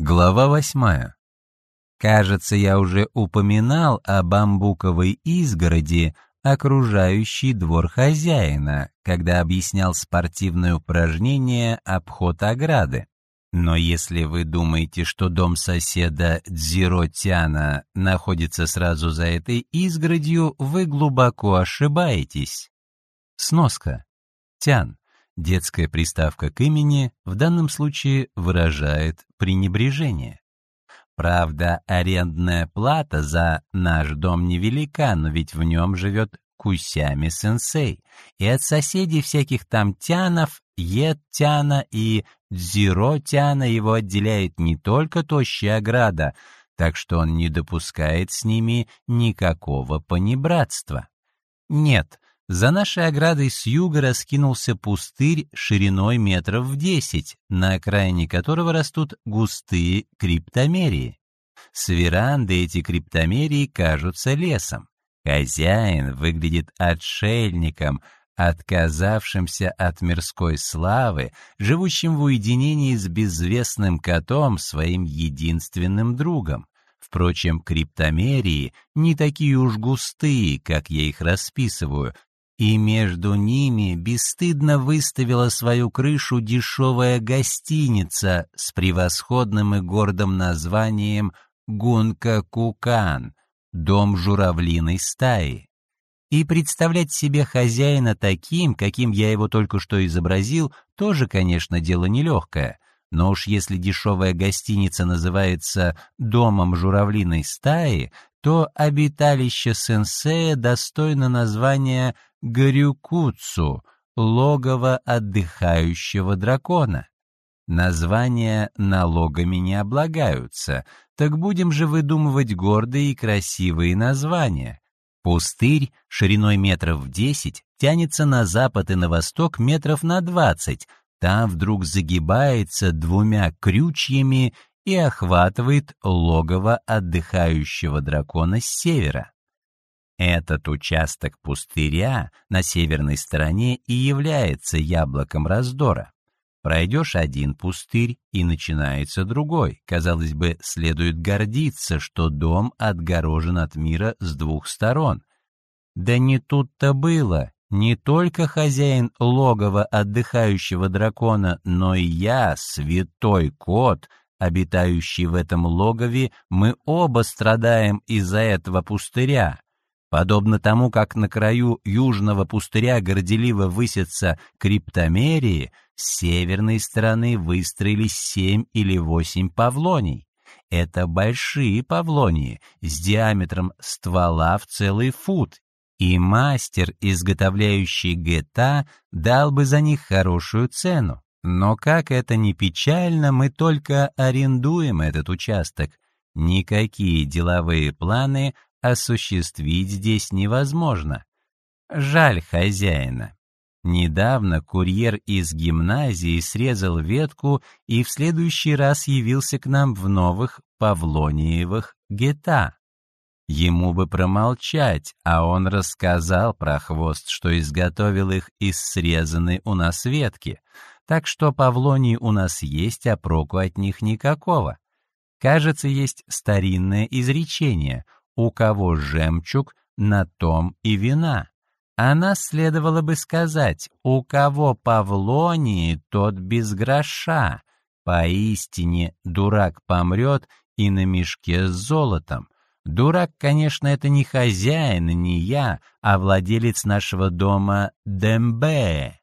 Глава восьмая. Кажется, я уже упоминал о бамбуковой изгороди, окружающей двор хозяина, когда объяснял спортивное упражнение «Обход ограды». Но если вы думаете, что дом соседа Дзиротяна находится сразу за этой изгородью, вы глубоко ошибаетесь. Сноска. Тян. Детская приставка к имени в данном случае выражает пренебрежение. Правда, арендная плата за наш дом невелика, но ведь в нем живет Кусями-сенсей, и от соседей всяких там тянов, ед-тяна и дзиро-тяна его отделяет не только тощая ограда, так что он не допускает с ними никакого понебратства. Нет, за нашей оградой с юга раскинулся пустырь шириной метров в десять, на окраине которого растут густые криптомерии. С веранды эти криптомерии кажутся лесом. Хозяин выглядит отшельником, отказавшимся от мирской славы, живущим в уединении с безвестным котом, своим единственным другом. Впрочем, криптомерии не такие уж густые, как я их расписываю, и между ними бесстыдно выставила свою крышу дешевая гостиница с превосходным и гордым названием Гунка-Кукан, дом журавлиной стаи. И представлять себе хозяина таким, каким я его только что изобразил, тоже, конечно, дело нелегкое. Но уж если дешевая гостиница называется «домом журавлиной стаи», то обиталище сенсея достойно названия Горюкуцу, логово отдыхающего дракона. Названия налогами не облагаются, так будем же выдумывать гордые и красивые названия. Пустырь шириной метров в десять тянется на запад и на восток метров на двадцать, там вдруг загибается двумя крючьями и охватывает логово отдыхающего дракона с севера. Этот участок пустыря на северной стороне и является яблоком раздора. Пройдешь один пустырь, и начинается другой. Казалось бы, следует гордиться, что дом отгорожен от мира с двух сторон. Да не тут-то было. Не только хозяин логова отдыхающего дракона, но и я, святой кот, обитающий в этом логове, мы оба страдаем из-за этого пустыря. Подобно тому, как на краю южного пустыря горделиво высятся криптомерии, с северной стороны выстроились семь или восемь павлоний. Это большие павлонии с диаметром ствола в целый фут, и мастер, изготовляющий гета, дал бы за них хорошую цену. Но как это ни печально, мы только арендуем этот участок. Никакие деловые планы осуществить здесь невозможно. Жаль хозяина. Недавно курьер из гимназии срезал ветку и в следующий раз явился к нам в новых Павлониевых гета. Ему бы промолчать, а он рассказал про хвост, что изготовил их из срезанной у нас ветки. Так что Павлонии у нас есть, а проку от них никакого. Кажется, есть старинное изречение — у кого жемчуг, на том и вина. Она следовало бы сказать, у кого Павлонии, тот без гроша. Поистине, дурак помрет и на мешке с золотом. Дурак, конечно, это не хозяин, не я, а владелец нашего дома Дембе.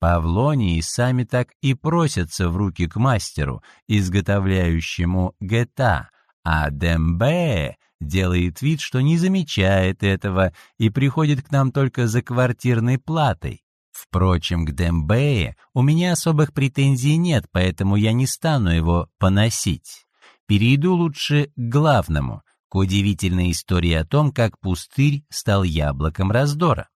Павлонии сами так и просятся в руки к мастеру, изготовляющему гета, а Дембе делает вид, что не замечает этого и приходит к нам только за квартирной платой. Впрочем, к Дембее у меня особых претензий нет, поэтому я не стану его поносить. Перейду лучше к главному, к удивительной истории о том, как пустырь стал яблоком раздора.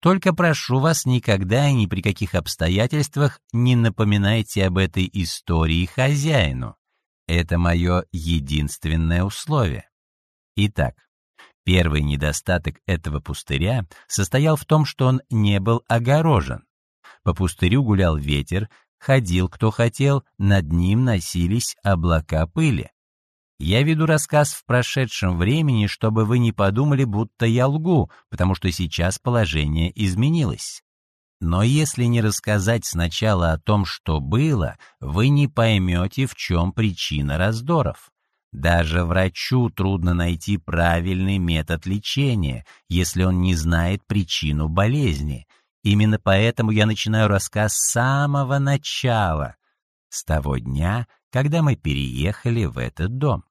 Только прошу вас никогда и ни при каких обстоятельствах не напоминайте об этой истории хозяину. Это мое единственное условие. Итак, первый недостаток этого пустыря состоял в том, что он не был огорожен. По пустырю гулял ветер, ходил кто хотел, над ним носились облака пыли. Я веду рассказ в прошедшем времени, чтобы вы не подумали, будто я лгу, потому что сейчас положение изменилось. Но если не рассказать сначала о том, что было, вы не поймете, в чем причина раздоров. Даже врачу трудно найти правильный метод лечения, если он не знает причину болезни. Именно поэтому я начинаю рассказ с самого начала, с того дня, когда мы переехали в этот дом.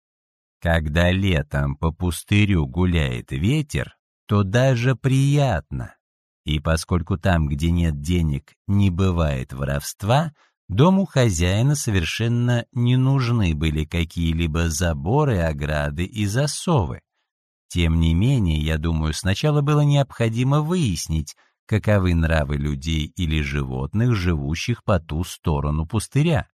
Когда летом по пустырю гуляет ветер, то даже приятно. И поскольку там, где нет денег, не бывает воровства, дому хозяина совершенно не нужны были какие-либо заборы, ограды и засовы. Тем не менее, я думаю, сначала было необходимо выяснить, каковы нравы людей или животных, живущих по ту сторону пустыря.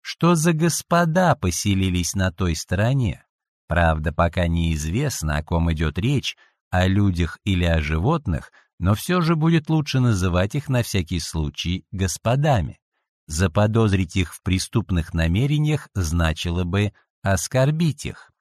Что за господа поселились на той стороне? Правда, пока неизвестно, о ком идет речь, о людях или о животных, но все же будет лучше называть их на всякий случай господами. Заподозрить их в преступных намерениях значило бы оскорбить их.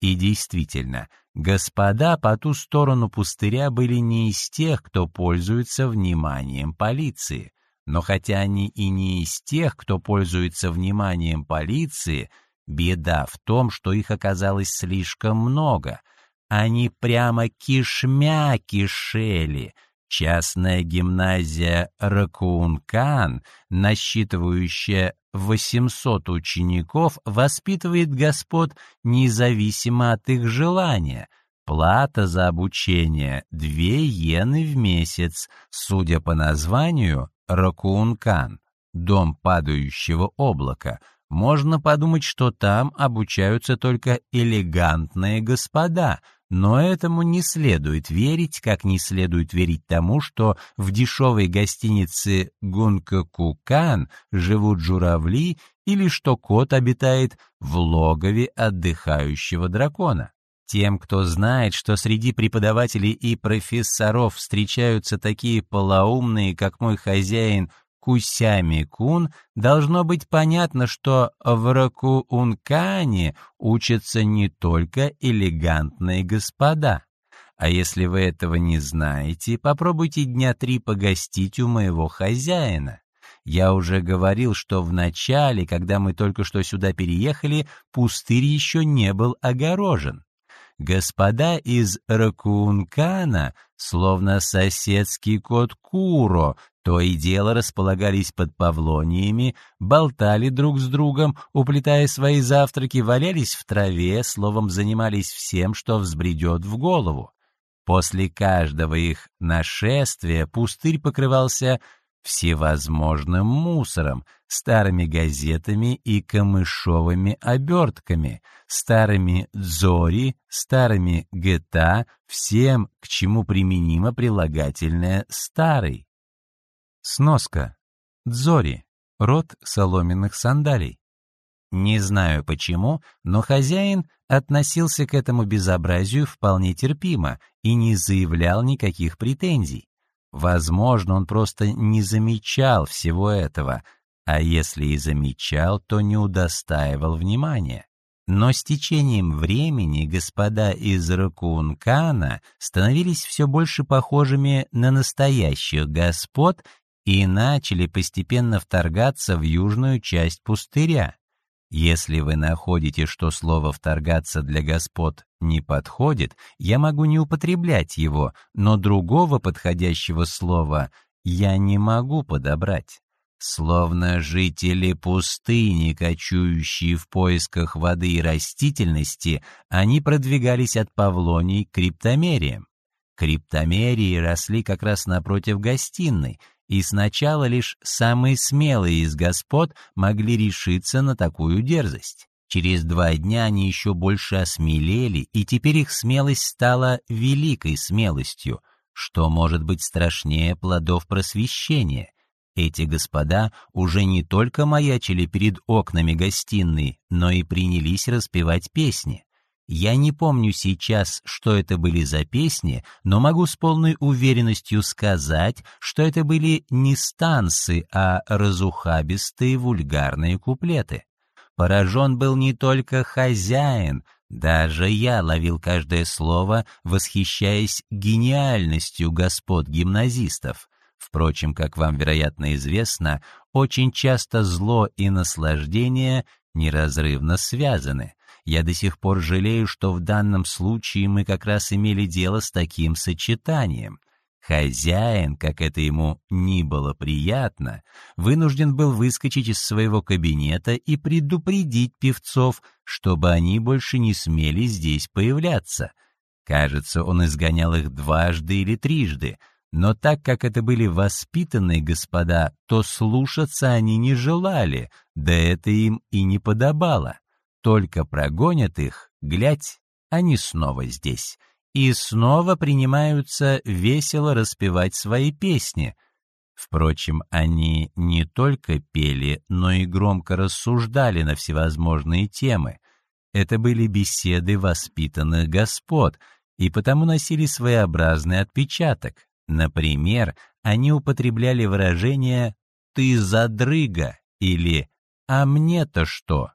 И действительно, господа по ту сторону пустыря были не из тех, кто пользуется вниманием полиции. Но хотя они и не из тех, кто пользуется вниманием полиции, беда в том, что их оказалось слишком много — они прямо кишмя кишели. Частная гимназия Ракункан, насчитывающая 800 учеников, воспитывает господ независимо от их желания. Плата за обучение — две иены в месяц, судя по названию Ракункан, дом падающего облака — можно подумать, что там обучаются только элегантные господа, но этому не следует верить, как не следует верить тому, что в дешевой гостинице Гункакукан живут журавли или что кот обитает в логове отдыхающего дракона. Тем, кто знает, что среди преподавателей и профессоров встречаются такие полоумные, как мой хозяин Кусями-кун, должно быть понятно, что в Ракуункане учатся не только элегантные господа. А если вы этого не знаете, попробуйте дня три погостить у моего хозяина. Я уже говорил, что в начале, когда мы только что сюда переехали, пустырь еще не был огорожен. Господа из Ракуункана, словно соседский кот Куро, то и дело располагались под павлониями, болтали друг с другом, уплетая свои завтраки, валялись в траве, словом, занимались всем, что взбредет в голову. После каждого их нашествия пустырь покрывался всевозможным мусором, старыми газетами и камышовыми обертками, старыми дзори, старыми гета, всем, к чему применимо прилагательное «старый». Сноска. Дзори. Род соломенных сандалий. Не знаю почему, но хозяин относился к этому безобразию вполне терпимо и не заявлял никаких претензий. Возможно, он просто не замечал всего этого, а если и замечал, то не удостаивал внимания. Но с течением времени господа из Ракункана становились все больше похожими на настоящих господ и начали постепенно вторгаться в южную часть пустыря. Если вы находите, что слово «вторгаться» для господ не подходит, я могу не употреблять его, но другого подходящего слова я не могу подобрать. Словно жители пустыни, кочующие в поисках воды и растительности, они продвигались от Павлонии к криптомериям. Криптомерии росли как раз напротив гостиной, и сначала лишь самые смелые из господ могли решиться на такую дерзость. Через два дня они еще больше осмелели, и теперь их смелость стала великой смелостью, что может быть страшнее плодов просвещения. Эти господа уже не только маячили перед окнами гостиной, но и принялись распевать песни. Я не помню сейчас, что это были за песни, но могу с полной уверенностью сказать, что это были не станцы, а разухабистые вульгарные куплеты. Поражен был не только хозяин, даже я ловил каждое слово, восхищаясь гениальностью господ гимназистов. Впрочем, как вам, вероятно, известно, очень часто зло и наслаждение неразрывно связаны. Я до сих пор жалею, что в данном случае мы как раз имели дело с таким сочетанием. Хозяин, как это ему ни было приятно, вынужден был выскочить из своего кабинета и предупредить певцов, чтобы они больше не смели здесь появляться. Кажется, он изгонял их дважды или трижды, но так как это были воспитанные господа, то слушаться они не желали, да это им и не подобало. Только прогонят их, глядь, они снова здесь. И снова принимаются весело распевать свои песни. Впрочем, они не только пели, но и громко рассуждали на всевозможные темы. Это были беседы воспитанных господ, и потому носили своеобразный отпечаток. Например, они употребляли выражение «ты задрыга» или «а мне-то что?».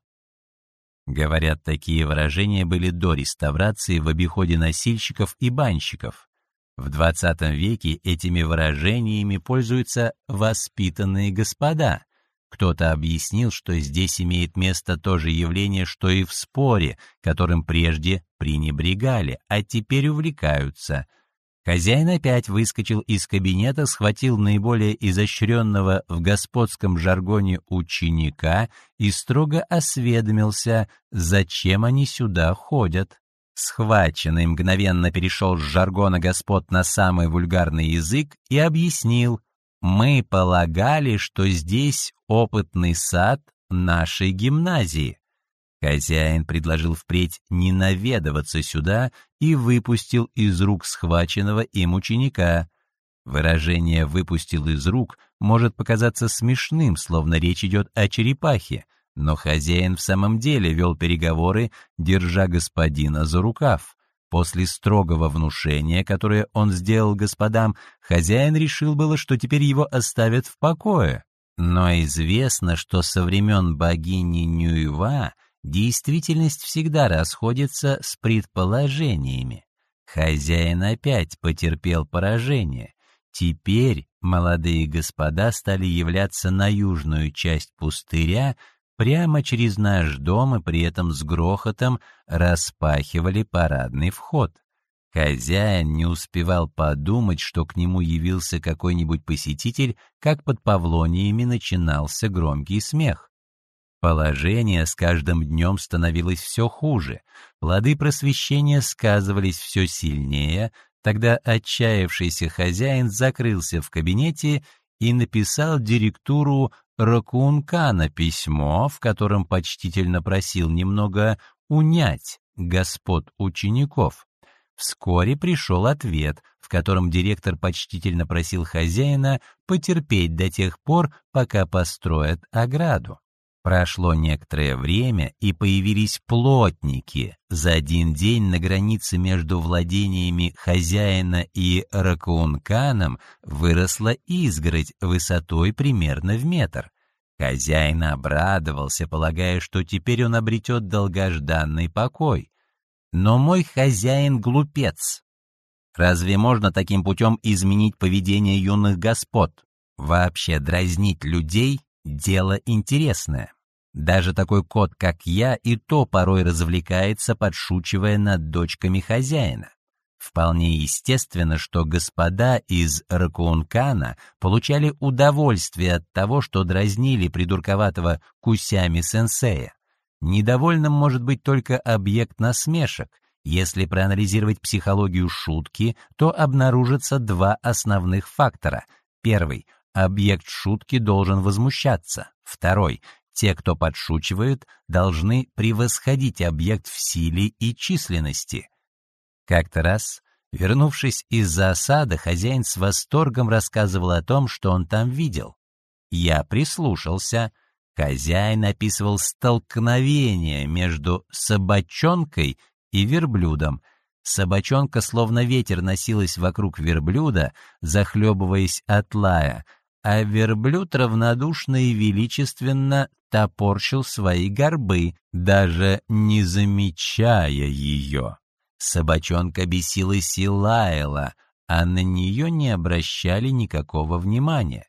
Говорят, такие выражения были до реставрации в обиходе носильщиков и банщиков. В XX веке этими выражениями пользуются воспитанные господа. Кто-то объяснил, что здесь имеет место то же явление, что и в споре, которым прежде пренебрегали, а теперь увлекаются – Хозяин опять выскочил из кабинета, схватил наиболее изощренного в господском жаргоне ученика и строго осведомился, зачем они сюда ходят. Схваченный мгновенно перешел с жаргона господ на самый вульгарный язык и объяснил, «Мы полагали, что здесь опытный сад нашей гимназии». Хозяин предложил впредь не наведываться сюда и выпустил из рук схваченного им ученика. Выражение «выпустил из рук» может показаться смешным, словно речь идет о черепахе, но хозяин в самом деле вел переговоры, держа господина за рукав. После строгого внушения, которое он сделал господам, хозяин решил было, что теперь его оставят в покое. Но известно, что со времен богини Нюева Действительность всегда расходится с предположениями. Хозяин опять потерпел поражение. Теперь молодые господа стали являться на южную часть пустыря прямо через наш дом и при этом с грохотом распахивали парадный вход. Хозяин не успевал подумать, что к нему явился какой-нибудь посетитель, как под павлониями начинался громкий смех. Положение с каждым днем становилось все хуже, плоды просвещения сказывались все сильнее, тогда отчаявшийся хозяин закрылся в кабинете и написал директуру Ракункана письмо, в котором почтительно просил немного унять господ учеников. Вскоре пришел ответ, в котором директор почтительно просил хозяина потерпеть до тех пор, пока построят ограду. Прошло некоторое время, и появились плотники. За один день на границе между владениями хозяина и Ракунканом выросла изгородь высотой примерно в метр. Хозяин обрадовался, полагая, что теперь он обретет долгожданный покой. Но мой хозяин глупец. Разве можно таким путем изменить поведение юных господ? Вообще дразнить людей Дело интересное. Даже такой кот, как я, и то порой развлекается, подшучивая над дочками хозяина. Вполне естественно, что господа из Ракуункана получали удовольствие от того, что дразнили придурковатого кусями сенсея. Недовольным может быть только объект насмешек. Если проанализировать психологию шутки, то обнаружится два основных фактора. Первый Объект шутки должен возмущаться. Второй. Те, кто подшучивает, должны превосходить объект в силе и численности. Как-то раз, вернувшись из засады, хозяин с восторгом рассказывал о том, что он там видел. Я прислушался. Хозяин описывал столкновение между собачонкой и верблюдом. Собачонка словно ветер носилась вокруг верблюда, захлебываясь от лая, а верблюд равнодушно и величественно топорщил свои горбы, даже не замечая ее. Собачонка бесилась и лаяла, а на нее не обращали никакого внимания.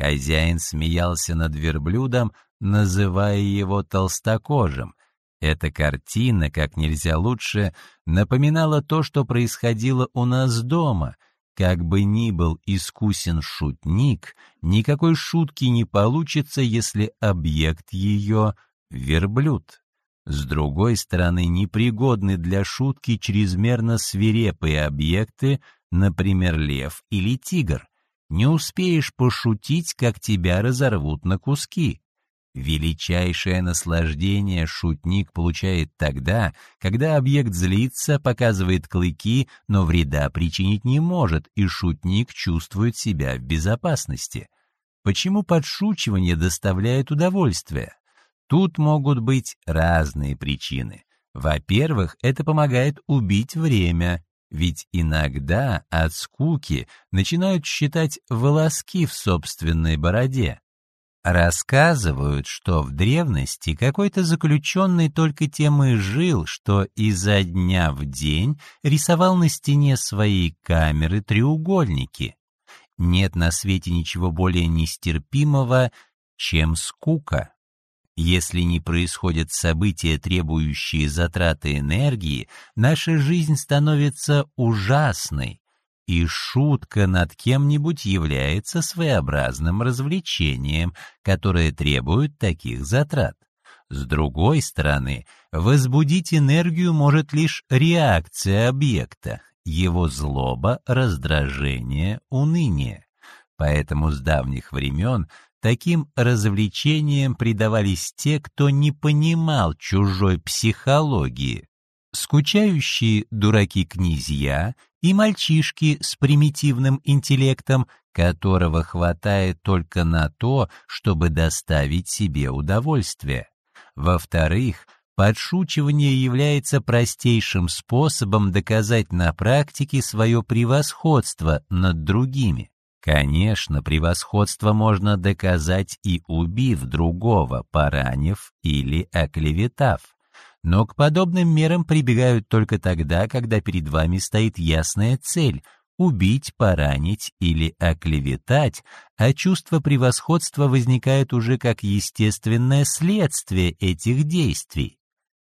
Хозяин смеялся над верблюдом, называя его толстокожим. Эта картина, как нельзя лучше, напоминала то, что происходило у нас дома. Как бы ни был искусен шутник, никакой шутки не получится, если объект ее — верблюд. С другой стороны, непригодны для шутки чрезмерно свирепые объекты, например, лев или тигр. Не успеешь пошутить, как тебя разорвут на куски. Величайшее наслаждение шутник получает тогда, когда объект злится, показывает клыки, но вреда причинить не может, и шутник чувствует себя в безопасности. Почему подшучивание доставляет удовольствие? Тут могут быть разные причины. Во-первых, это помогает убить время, ведь иногда от скуки начинают считать волоски в собственной бороде. Рассказывают, что в древности какой-то заключенный только тем и жил, что изо дня в день рисовал на стене своей камеры треугольники. Нет на свете ничего более нестерпимого, чем скука. Если не происходят события, требующие затраты энергии, наша жизнь становится ужасной, и шутка над кем-нибудь является своеобразным развлечением, которое требует таких затрат. С другой стороны, возбудить энергию может лишь реакция объекта, его злоба, раздражение, уныние. Поэтому с давних времен Таким развлечениям предавались те, кто не понимал чужой психологии. Скучающие дураки-князья и мальчишки с примитивным интеллектом, которого хватает только на то, чтобы доставить себе удовольствие. Во-вторых, подшучивание является простейшим способом доказать на практике свое превосходство над другими. Конечно, превосходство можно доказать и убив другого, поранив или оклеветав. Но к подобным мерам прибегают только тогда, когда перед вами стоит ясная цель — убить, поранить или оклеветать, а чувство превосходства возникает уже как естественное следствие этих действий.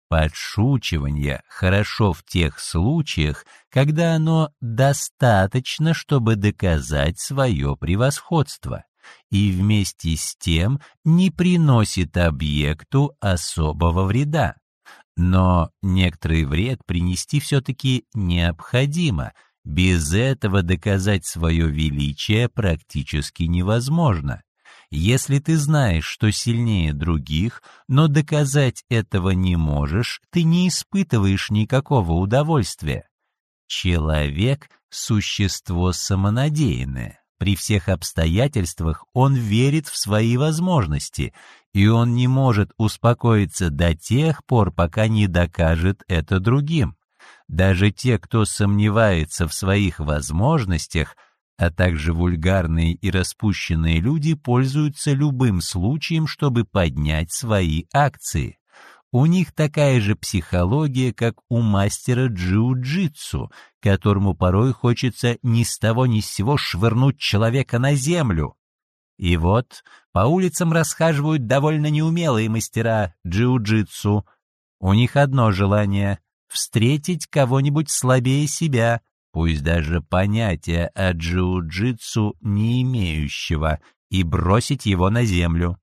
Подшучивание хорошо в тех случаях, когда оно достаточно, чтобы доказать свое превосходство, и вместе с тем не приносит объекту особого вреда. Но некоторый вред принести все-таки необходимо, без этого доказать свое величие практически невозможно. Если ты знаешь, что сильнее других, но доказать этого не можешь, ты не испытываешь никакого удовольствия. Человек — существо самонадеянное. При всех обстоятельствах он верит в свои возможности, и он не может успокоиться до тех пор, пока не докажет это другим. Даже те, кто сомневается в своих возможностях, а также вульгарные и распущенные люди пользуются любым случаем, чтобы поднять свои акции. У них такая же психология, как у мастера джиу-джитсу, которому порой хочется ни с того ни с сего швырнуть человека на землю. И вот по улицам расхаживают довольно неумелые мастера джиу-джитсу. У них одно желание — встретить кого-нибудь слабее себя, пусть даже понятия о джиу-джитсу не имеющего, и бросить его на землю.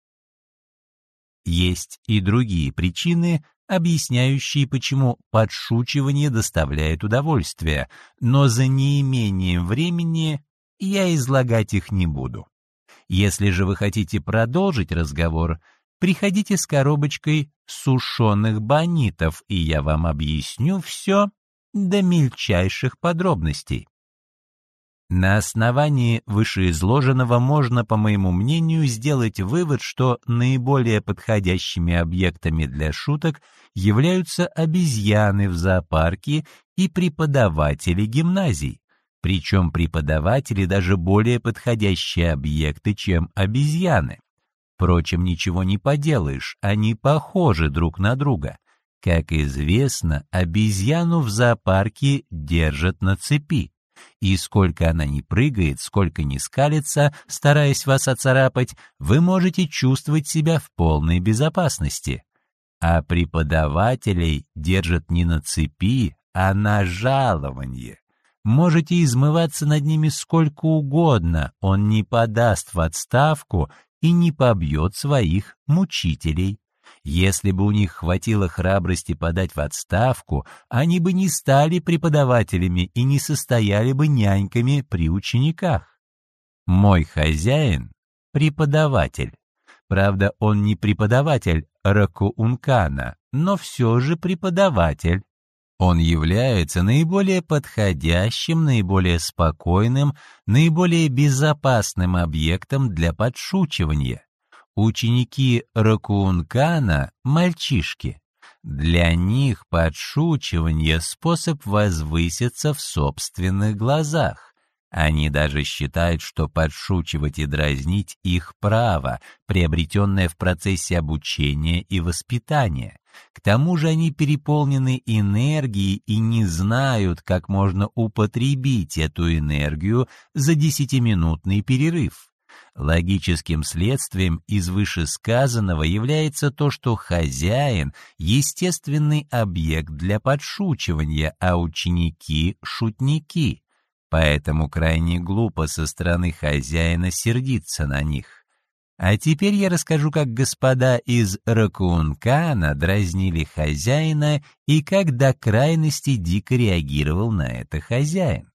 Есть и другие причины, объясняющие, почему подшучивание доставляет удовольствие, но за неимением времени я излагать их не буду. Если же вы хотите продолжить разговор, приходите с коробочкой сушеных бонитов, и я вам объясню все до мельчайших подробностей. На основании вышеизложенного можно, по моему мнению, сделать вывод, что наиболее подходящими объектами для шуток являются обезьяны в зоопарке и преподаватели гимназий. Причем преподаватели даже более подходящие объекты, чем обезьяны. Впрочем, ничего не поделаешь, они похожи друг на друга. Как известно, обезьяну в зоопарке держат на цепи. И сколько она не прыгает, сколько не скалится, стараясь вас оцарапать, вы можете чувствовать себя в полной безопасности. А преподавателей держат не на цепи, а на жалование. Можете измываться над ними сколько угодно, он не подаст в отставку и не побьет своих мучителей. Если бы у них хватило храбрости подать в отставку, они бы не стали преподавателями и не состояли бы няньками при учениках. Мой хозяин — преподаватель. Правда, он не преподаватель Ракуункана, но все же преподаватель. Он является наиболее подходящим, наиболее спокойным, наиболее безопасным объектом для подшучивания. Ученики Ракуункана — мальчишки. Для них подшучивание — способ возвыситься в собственных глазах. Они даже считают, что подшучивать и дразнить их право, приобретенное в процессе обучения и воспитания. К тому же они переполнены энергией и не знают, как можно употребить эту энергию за десятиминутный перерыв. Логическим следствием из вышесказанного является то, что хозяин — естественный объект для подшучивания, а ученики — шутники. Поэтому крайне глупо со стороны хозяина сердиться на них. А теперь я расскажу, как господа из Ракункана дразнили хозяина и как до крайности дико реагировал на это хозяин.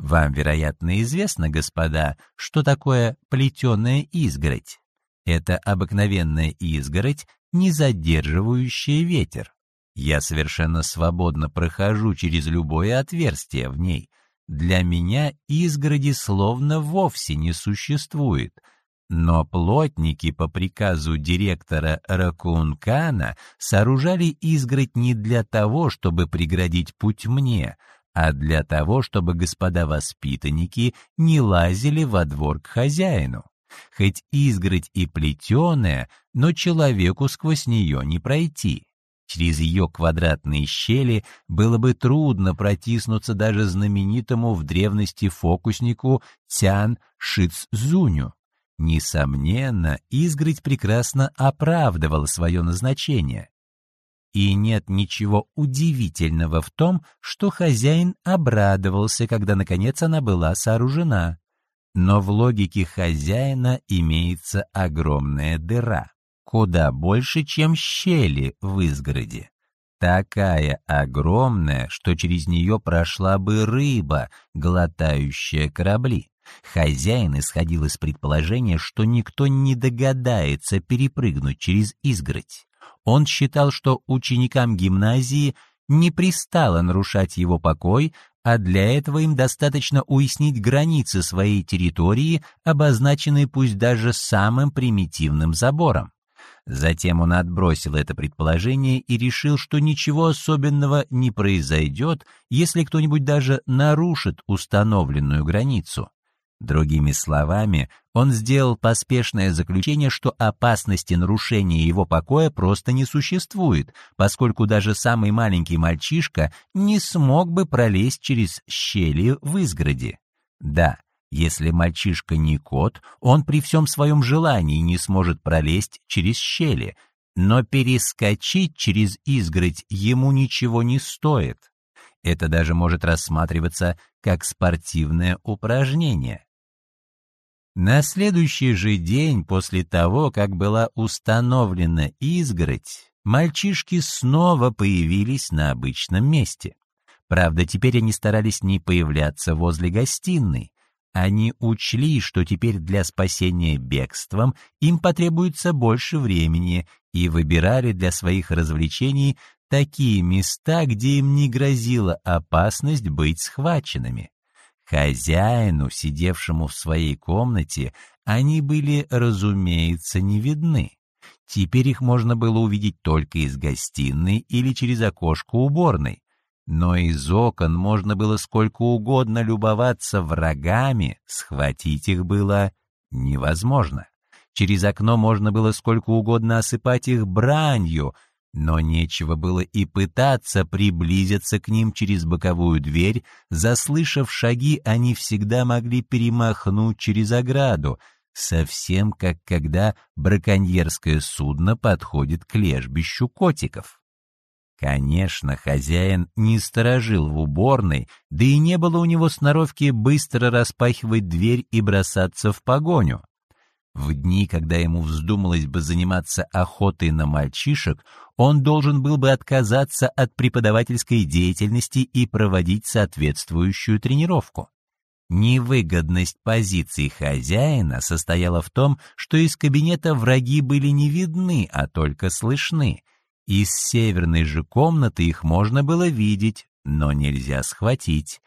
Вам, вероятно, известно, господа, что такое плетеная изгородь. Это обыкновенная изгородь, не задерживающая ветер. Я совершенно свободно прохожу через любое отверстие в ней, для меня изгороди словно вовсе не существует. Но плотники по приказу директора Ракункана сооружали изгородь не для того, чтобы преградить путь мне, а для того, чтобы господа-воспитанники не лазили во двор к хозяину. Хоть изгородь и плетеная, но человеку сквозь нее не пройти. Через ее квадратные щели было бы трудно протиснуться даже знаменитому в древности фокуснику Тян Шицзуню. Несомненно, изгородь прекрасно оправдывала свое назначение. И нет ничего удивительного в том, что хозяин обрадовался, когда наконец она была сооружена. Но в логике хозяина имеется огромная дыра куда больше, чем щели в изгороде. Такая огромная, что через нее прошла бы рыба, глотающая корабли. Хозяин исходил из предположения, что никто не догадается перепрыгнуть через изгородь. Он считал, что ученикам гимназии не пристало нарушать его покой, а для этого им достаточно уяснить границы своей территории, обозначенные пусть даже самым примитивным забором. Затем он отбросил это предположение и решил, что ничего особенного не произойдет, если кто-нибудь даже нарушит установленную границу. Другими словами, он сделал поспешное заключение, что опасности нарушения его покоя просто не существует, поскольку даже самый маленький мальчишка не смог бы пролезть через щели в изгороди. Да, если мальчишка не кот, он при всем своем желании не сможет пролезть через щели, но перескочить через изгородь ему ничего не стоит. Это даже может рассматриваться как спортивное упражнение. На следующий же день после того, как была установлена изгородь, мальчишки снова появились на обычном месте. Правда, теперь они старались не появляться возле гостиной, они учли, что теперь для спасения бегством им потребуется больше времени, и выбирали для своих развлечений такие места, где им не грозила опасность быть схваченными. Хозяину, сидевшему в своей комнате, они были, разумеется, не видны. Теперь их можно было увидеть только из гостиной или через окошко уборной. Но из окон можно было сколько угодно любоваться врагами, схватить их было невозможно. Через окно можно было сколько угодно осыпать их бранью, но нечего было и пытаться приблизиться к ним через боковую дверь, заслышав шаги, они всегда могли перемахнуть через ограду, совсем как когда браконьерское судно подходит к лежбищу котиков. Конечно, хозяин не сторожил в уборной, да и не было у него сноровки быстро распахивать дверь и бросаться в погоню. В дни, когда ему вздумалось бы заниматься охотой на мальчишек, он должен был бы отказаться от преподавательской деятельности и проводить соответствующую тренировку. Невыгодность позиции хозяина состояла в том, что из кабинета враги были не видны, а только слышны. Из северной же комнаты их можно было видеть, но нельзя схватить.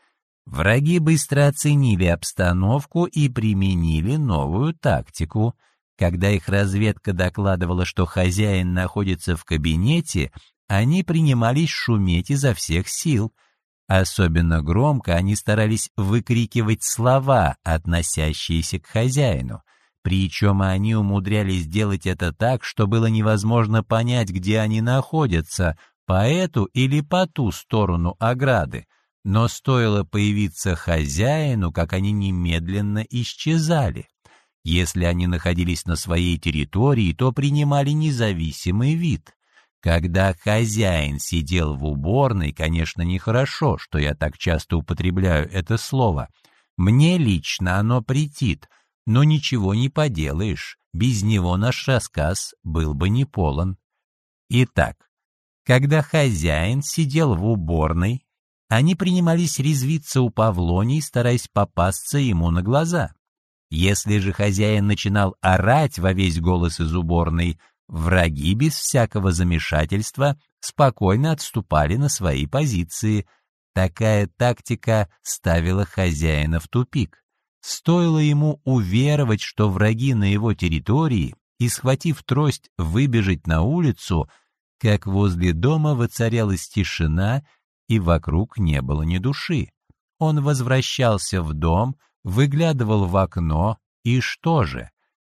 Враги быстро оценили обстановку и применили новую тактику. Когда их разведка докладывала, что хозяин находится в кабинете, они принимались шуметь изо всех сил. Особенно громко они старались выкрикивать слова, относящиеся к хозяину. Причем они умудрялись делать это так, что было невозможно понять, где они находятся, по эту или по ту сторону ограды. Но стоило появиться хозяину, как они немедленно исчезали. Если они находились на своей территории, то принимали независимый вид. Когда хозяин сидел в уборной, конечно, нехорошо, что я так часто употребляю это слово. Мне лично оно претит, но ничего не поделаешь, без него наш рассказ был бы не полон. Итак, когда хозяин сидел в уборной, они принимались резвиться у Павлоний, стараясь попасться ему на глаза. Если же хозяин начинал орать во весь голос из уборной, враги без всякого замешательства спокойно отступали на свои позиции. Такая тактика ставила хозяина в тупик. Стоило ему уверовать, что враги на его территории, и, схватив трость, выбежать на улицу, как возле дома воцарялась тишина и вокруг не было ни души. Он возвращался в дом, выглядывал в окно, и что же?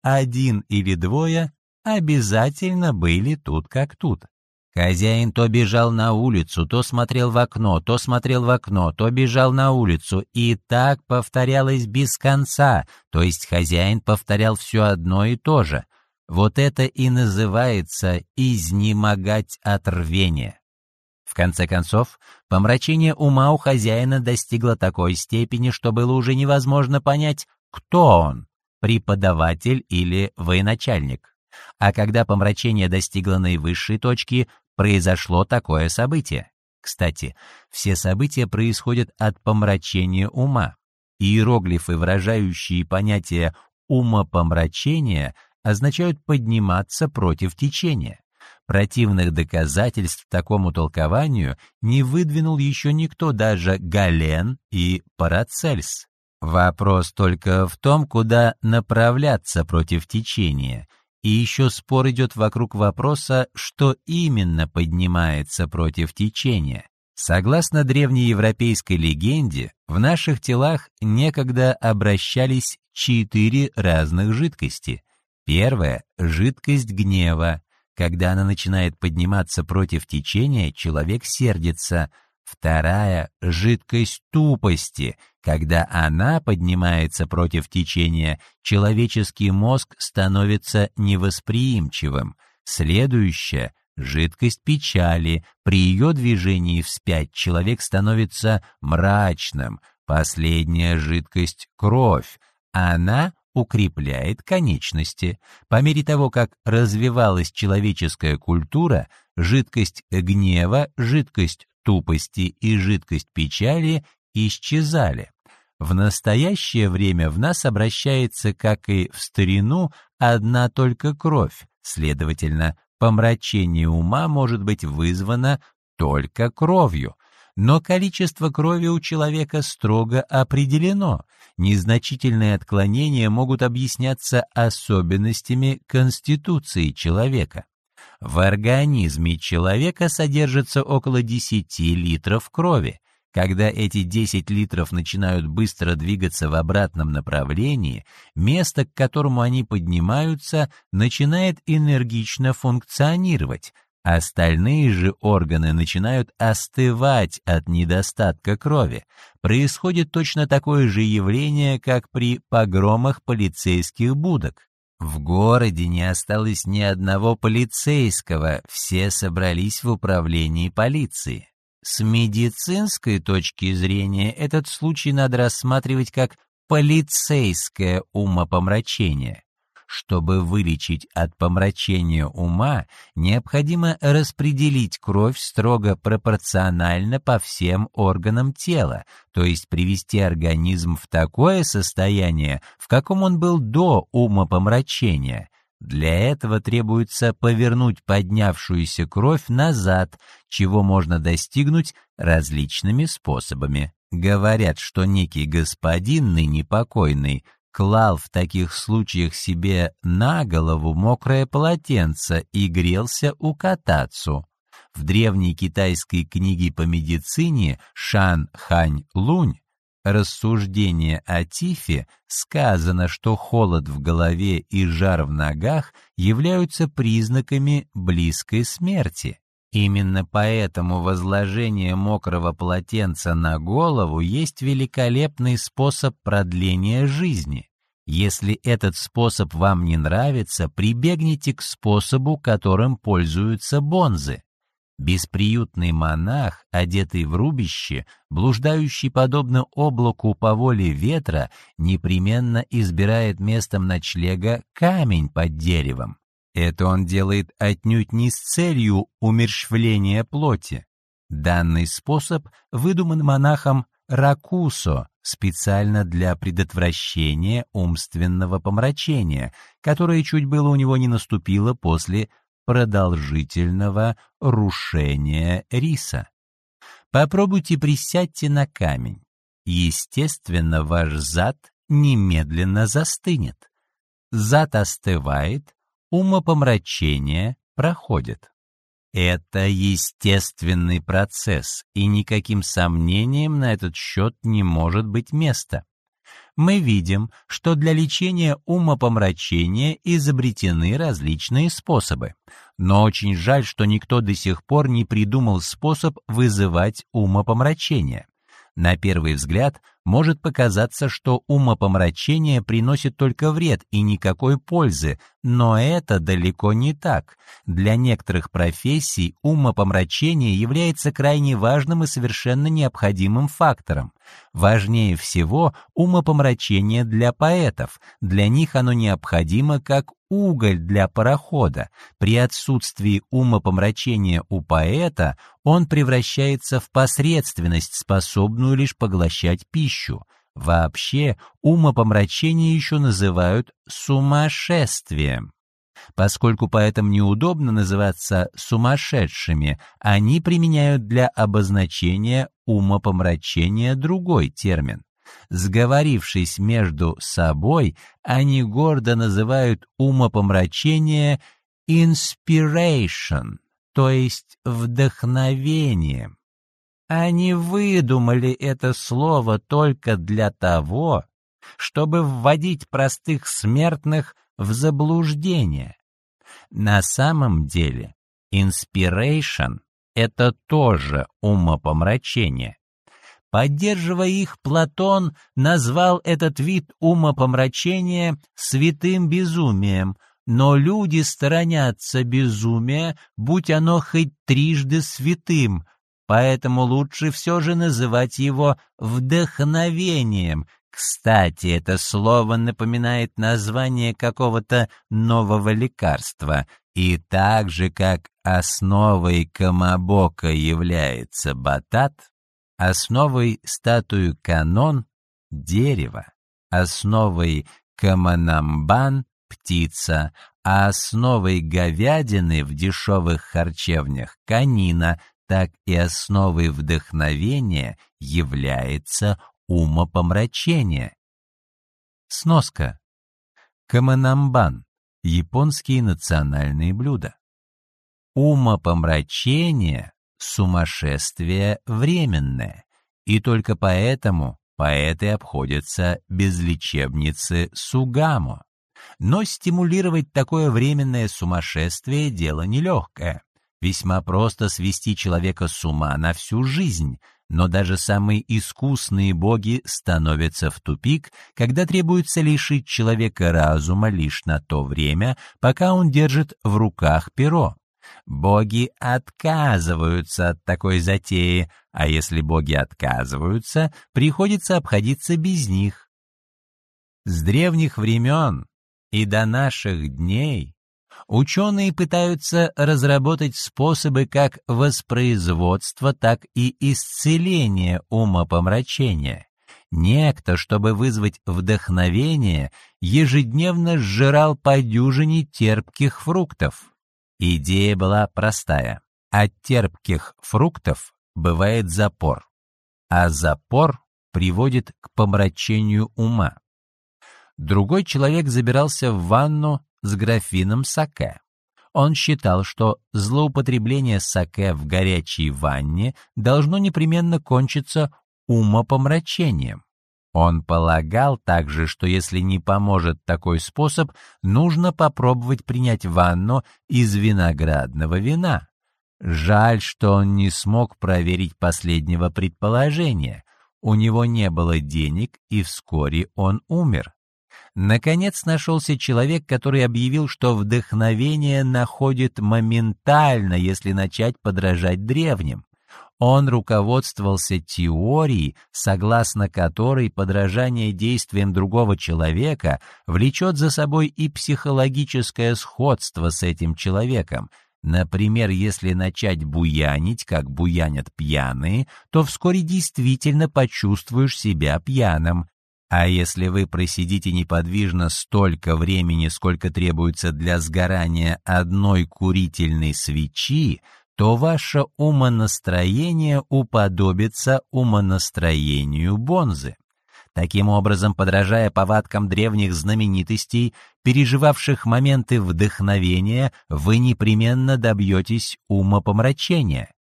Один или двое обязательно были тут как тут. Хозяин то бежал на улицу, то смотрел в окно, то смотрел в окно, то бежал на улицу, и так повторялось без конца, то есть хозяин повторял все одно и то же. Вот это и называется «изнемогать от рвения». В конце концов, помрачение ума у хозяина достигло такой степени, что было уже невозможно понять, кто он — преподаватель или военачальник. А когда помрачение достигло наивысшей точки, произошло такое событие. Кстати, все события происходят от помрачения ума. Иероглифы, выражающие понятие умопомрачения, означают подниматься против течения. Противных доказательств такому толкованию не выдвинул еще никто, даже Гален и Парацельс. Вопрос только в том, куда направляться против течения, и еще спор идет вокруг вопроса, что именно поднимается против течения. Согласно древнеевропейской легенде, в наших телах некогда обращались четыре разных жидкости. Первая — жидкость гнева, когда она начинает подниматься против течения, человек сердится. Вторая — жидкость тупости. Когда она поднимается против течения, человеческий мозг становится невосприимчивым. Следующая — жидкость печали. При ее движении вспять человек становится мрачным. Последняя жидкость — кровь. Она укрепляет конечности. По мере того, как развивалась человеческая культура, жидкость гнева, жидкость тупости и жидкость печали исчезали. В настоящее время в нас обращается, как и в старину, одна только кровь, следовательно, помрачение ума может быть вызвано только кровью. Но количество крови у человека строго определено. Незначительные отклонения могут объясняться особенностями конституции человека. В организме человека содержится около 10 литров крови. Когда эти 10 литров начинают быстро двигаться в обратном направлении, место, к которому они поднимаются, начинает энергично функционировать. Остальные же органы начинают остывать от недостатка крови. Происходит точно такое же явление, как при погромах полицейских будок. В городе не осталось ни одного полицейского, все собрались в управлении полиции. С медицинской точки зрения этот случай надо рассматривать как полицейское умопомрачение. Чтобы вылечить от помрачения ума, необходимо распределить кровь строго пропорционально по всем органам тела, то есть привести организм в такое состояние, в каком он был до умопомрачения, для этого требуется повернуть поднявшуюся кровь назад, чего можно достигнуть различными способами. Говорят, что некий господин, ныне покойный, клал в таких случаях себе на голову мокрое полотенце и грелся у катацу. В древней китайской книге по медицине Шан Хань Лунь рассуждение о тифе сказано, что холод в голове и жар в ногах являются признаками близкой смерти. Именно поэтому возложение мокрого полотенца на голову есть великолепный способ продления жизни. Если этот способ вам не нравится, прибегните к способу, которым пользуются бонзы. Бесприютный монах, одетый в рубище, блуждающий подобно облаку по воле ветра, непременно избирает местом ночлега камень под деревом. Это он делает отнюдь не с целью умерщвления плоти. Данный способ выдуман монахом Ракусо специально для предотвращения умственного помрачения, которое чуть было у него не наступило после продолжительного рушения риса. Попробуйте присядьте на камень. Естественно, ваш зад немедленно застынет. Зад остывает, умопомрачение проходит. Это естественный процесс, и никаким сомнением на этот счет не может быть места мы видим, что для лечения умопомрачения изобретены различные способы. Но очень жаль, что никто до сих пор не придумал способ вызывать умопомрачение. На первый взгляд может показаться, что умопомрачение приносит только вред и никакой пользы, но это далеко не так. Для некоторых профессий умопомрачение является крайне важным и совершенно необходимым фактором. Важнее всего умопомрачение для поэтов. Для них оно необходимо как уголь для парохода. При отсутствии умопомрачения у поэта он превращается в посредственность, способную лишь поглощать пищу. Вообще, умопомрачение еще называют сумасшествием. Поскольку поэтам неудобно называться сумасшедшими, они применяют для обозначения умопомрачения другой термин. Сговорившись между собой, они гордо называют умопомрачение inspiration, то есть вдохновением. Они выдумали это слово только для того, чтобы вводить простых смертных в заблуждение. На самом деле, inspiration — это тоже умопомрачение. Поддерживая их, Платон назвал этот вид умопомрачения святым безумием, но люди сторонятся безумия, будь оно хоть трижды святым, поэтому лучше все же называть его вдохновением. Кстати, это слово напоминает название какого-то нового лекарства, и так же, как основой камабока является батат, Основой статуи канон — дерево, основой каманамбан — птица, а основой говядины в дешевых харчевнях — конина, так и основой вдохновения является умопомрачение. Сноска. Каманамбан. Японские национальные блюда. Умопомрачение – сумасшествие временное, и только поэтому поэты обходятся без лечебницы Сугамо. Но стимулировать такое временное сумасшествие – дело нелегкое. Весьма просто свести человека с ума на всю жизнь, но даже самые искусные боги становятся в тупик, когда требуется лишить человека разума лишь на то время, пока он держит в руках перо. Боги отказываются от такой затеи, а если боги отказываются, приходится обходиться без них. С древних времен и до наших дней ученые пытаются разработать способы как воспроизводства, так и исцеления умопомрачения. Некто, чтобы вызвать вдохновение, ежедневно сжирал по дюжине терпких фруктов. Идея была простая. От терпких фруктов бывает запор, а запор приводит к помрачению ума. Другой человек забирался в ванну с графином саке. Он считал, что злоупотребление саке в горячей ванне должно непременно кончиться умопомрачением. Он полагал также, что если не поможет такой способ, нужно попробовать принять ванну из виноградного вина. Жаль, что он не смог проверить последнего предположения. У него не было денег, и вскоре он умер. Наконец нашелся человек, который объявил, что вдохновение находит моментально, если начать подражать древним. Он руководствовался теорией, согласно которой подражание действиям другого человека влечет за собой и психологическое сходство с этим человеком. Например, если начать буянить, как буянят пьяные, то вскоре действительно почувствуешь себя пьяным. А если вы просидите неподвижно столько времени, сколько требуется для сгорания одной курительной свечи, то ваше умонастроение уподобится умонастроению Бонзы. Таким образом, подражая повадкам древних знаменитостей, переживавших моменты вдохновения, вы непременно добьетесь умопомрачения.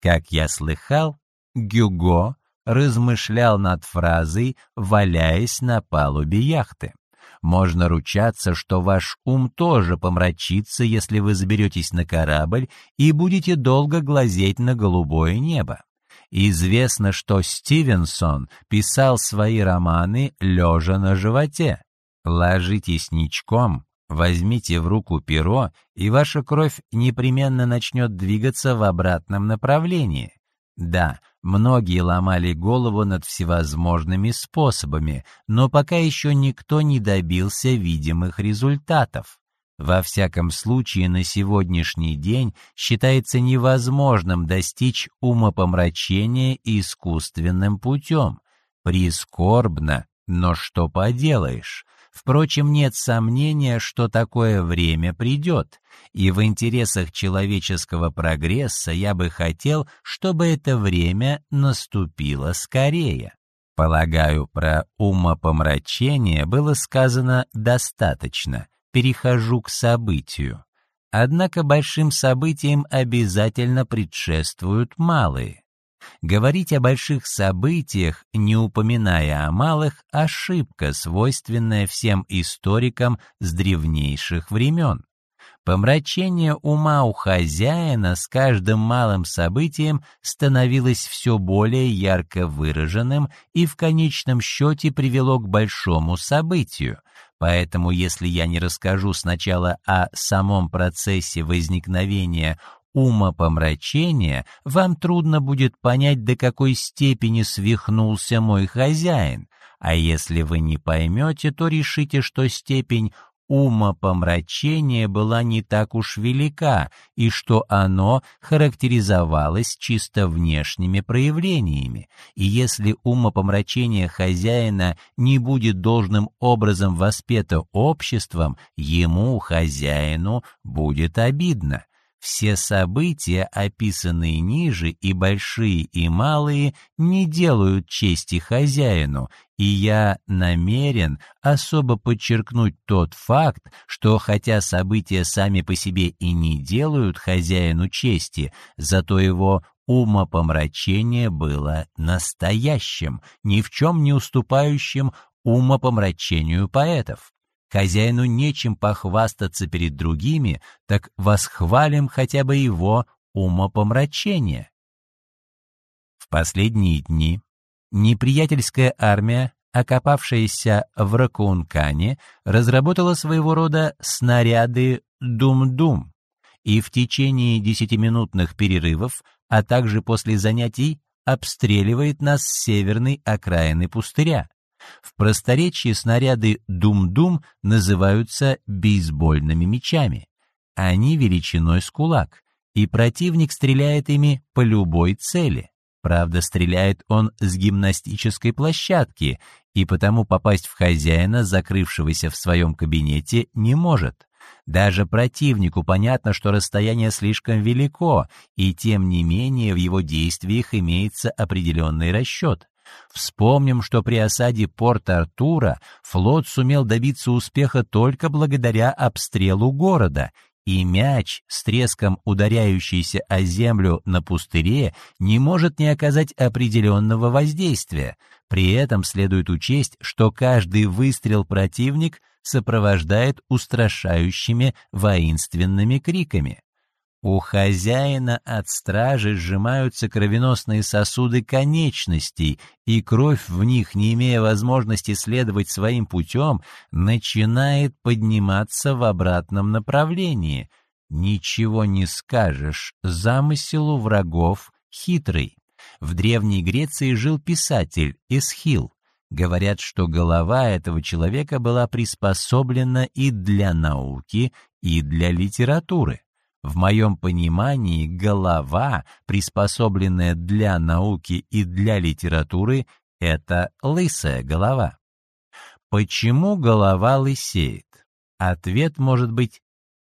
Как я слыхал, Гюго размышлял над фразой, валяясь на палубе яхты. Можно ручаться, что ваш ум тоже помрачится, если вы заберетесь на корабль и будете долго глазеть на голубое небо. Известно, что Стивенсон писал свои романы лежа на животе. Ложитесь ничком, возьмите в руку перо, и ваша кровь непременно начнет двигаться в обратном направлении. Да, многие ломали голову над всевозможными способами, но пока еще никто не добился видимых результатов. Во всяком случае, на сегодняшний день считается невозможным достичь умопомрачения искусственным путем. Прискорбно, но что поделаешь? Впрочем, нет сомнения, что такое время придет, и в интересах человеческого прогресса я бы хотел, чтобы это время наступило скорее. Полагаю, про умопомрачение было сказано достаточно. Перехожу к событию. Однако большим событиям обязательно предшествуют малые. Говорить о больших событиях, не упоминая о малых, ошибка, свойственная всем историкам с древнейших времен. Помрачение ума у хозяина с каждым малым событием становилось все более ярко выраженным и в конечном счете привело к большому событию. Поэтому если я не расскажу сначала о самом процессе возникновения умопомрачения, вам трудно будет понять, до какой степени свихнулся мой хозяин, а если вы не поймете, то решите, что степень умопомрачения была не так уж велика и что оно характеризовалось чисто внешними проявлениями. И если умопомрачение хозяина не будет должным образом воспето обществом, ему, хозяину, будет обидно. Все события, описанные ниже, и большие, и малые, не делают чести хозяину, и я намерен особо подчеркнуть тот факт, что хотя события сами по себе и не делают хозяину чести, зато его умопомрачение было настоящим, ни в чем не уступающим умопомрачению поэтов. Хозяину нечем похвастаться перед другими, так восхвалим хотя бы его умопомрачение. В последние дни неприятельская армия, окопавшаяся в Ракункане, разработала своего рода снаряды «Дум-Дум», и в течение десятиминутных перерывов, а также после занятий, обстреливает нас с северной окраины пустыря. В просторечии снаряды «Дум-Дум» называются бейсбольными мечами. Они величиной с кулак, и противник стреляет ими по любой цели. Правда, стреляет он с гимнастической площадки, и потому попасть в хозяина, закрывшегося в своем кабинете, не может. Даже противнику понятно, что расстояние слишком велико, и тем не менее в его действиях имеется определенный расчет. Вспомним, что при осаде Порт-Артура флот сумел добиться успеха только благодаря обстрелу города, и мяч, с треском ударяющийся о землю на пустыре, не может не оказать определенного воздействия. При этом следует учесть, что каждый выстрел противник сопровождает устрашающими воинственными криками. У хозяина от стражи сжимаются кровеносные сосуды конечностей, и кровь в них, не имея возможности следовать своим путем, начинает подниматься в обратном направлении. Ничего не скажешь, замысел у врагов хитрый. В Древней Греции жил писатель Эсхил. Говорят, что голова этого человека была приспособлена и для науки, и для литературы. В моем понимании голова, приспособленная для науки и для литературы, это лысая голова. Почему голова лысеет? Ответ может быть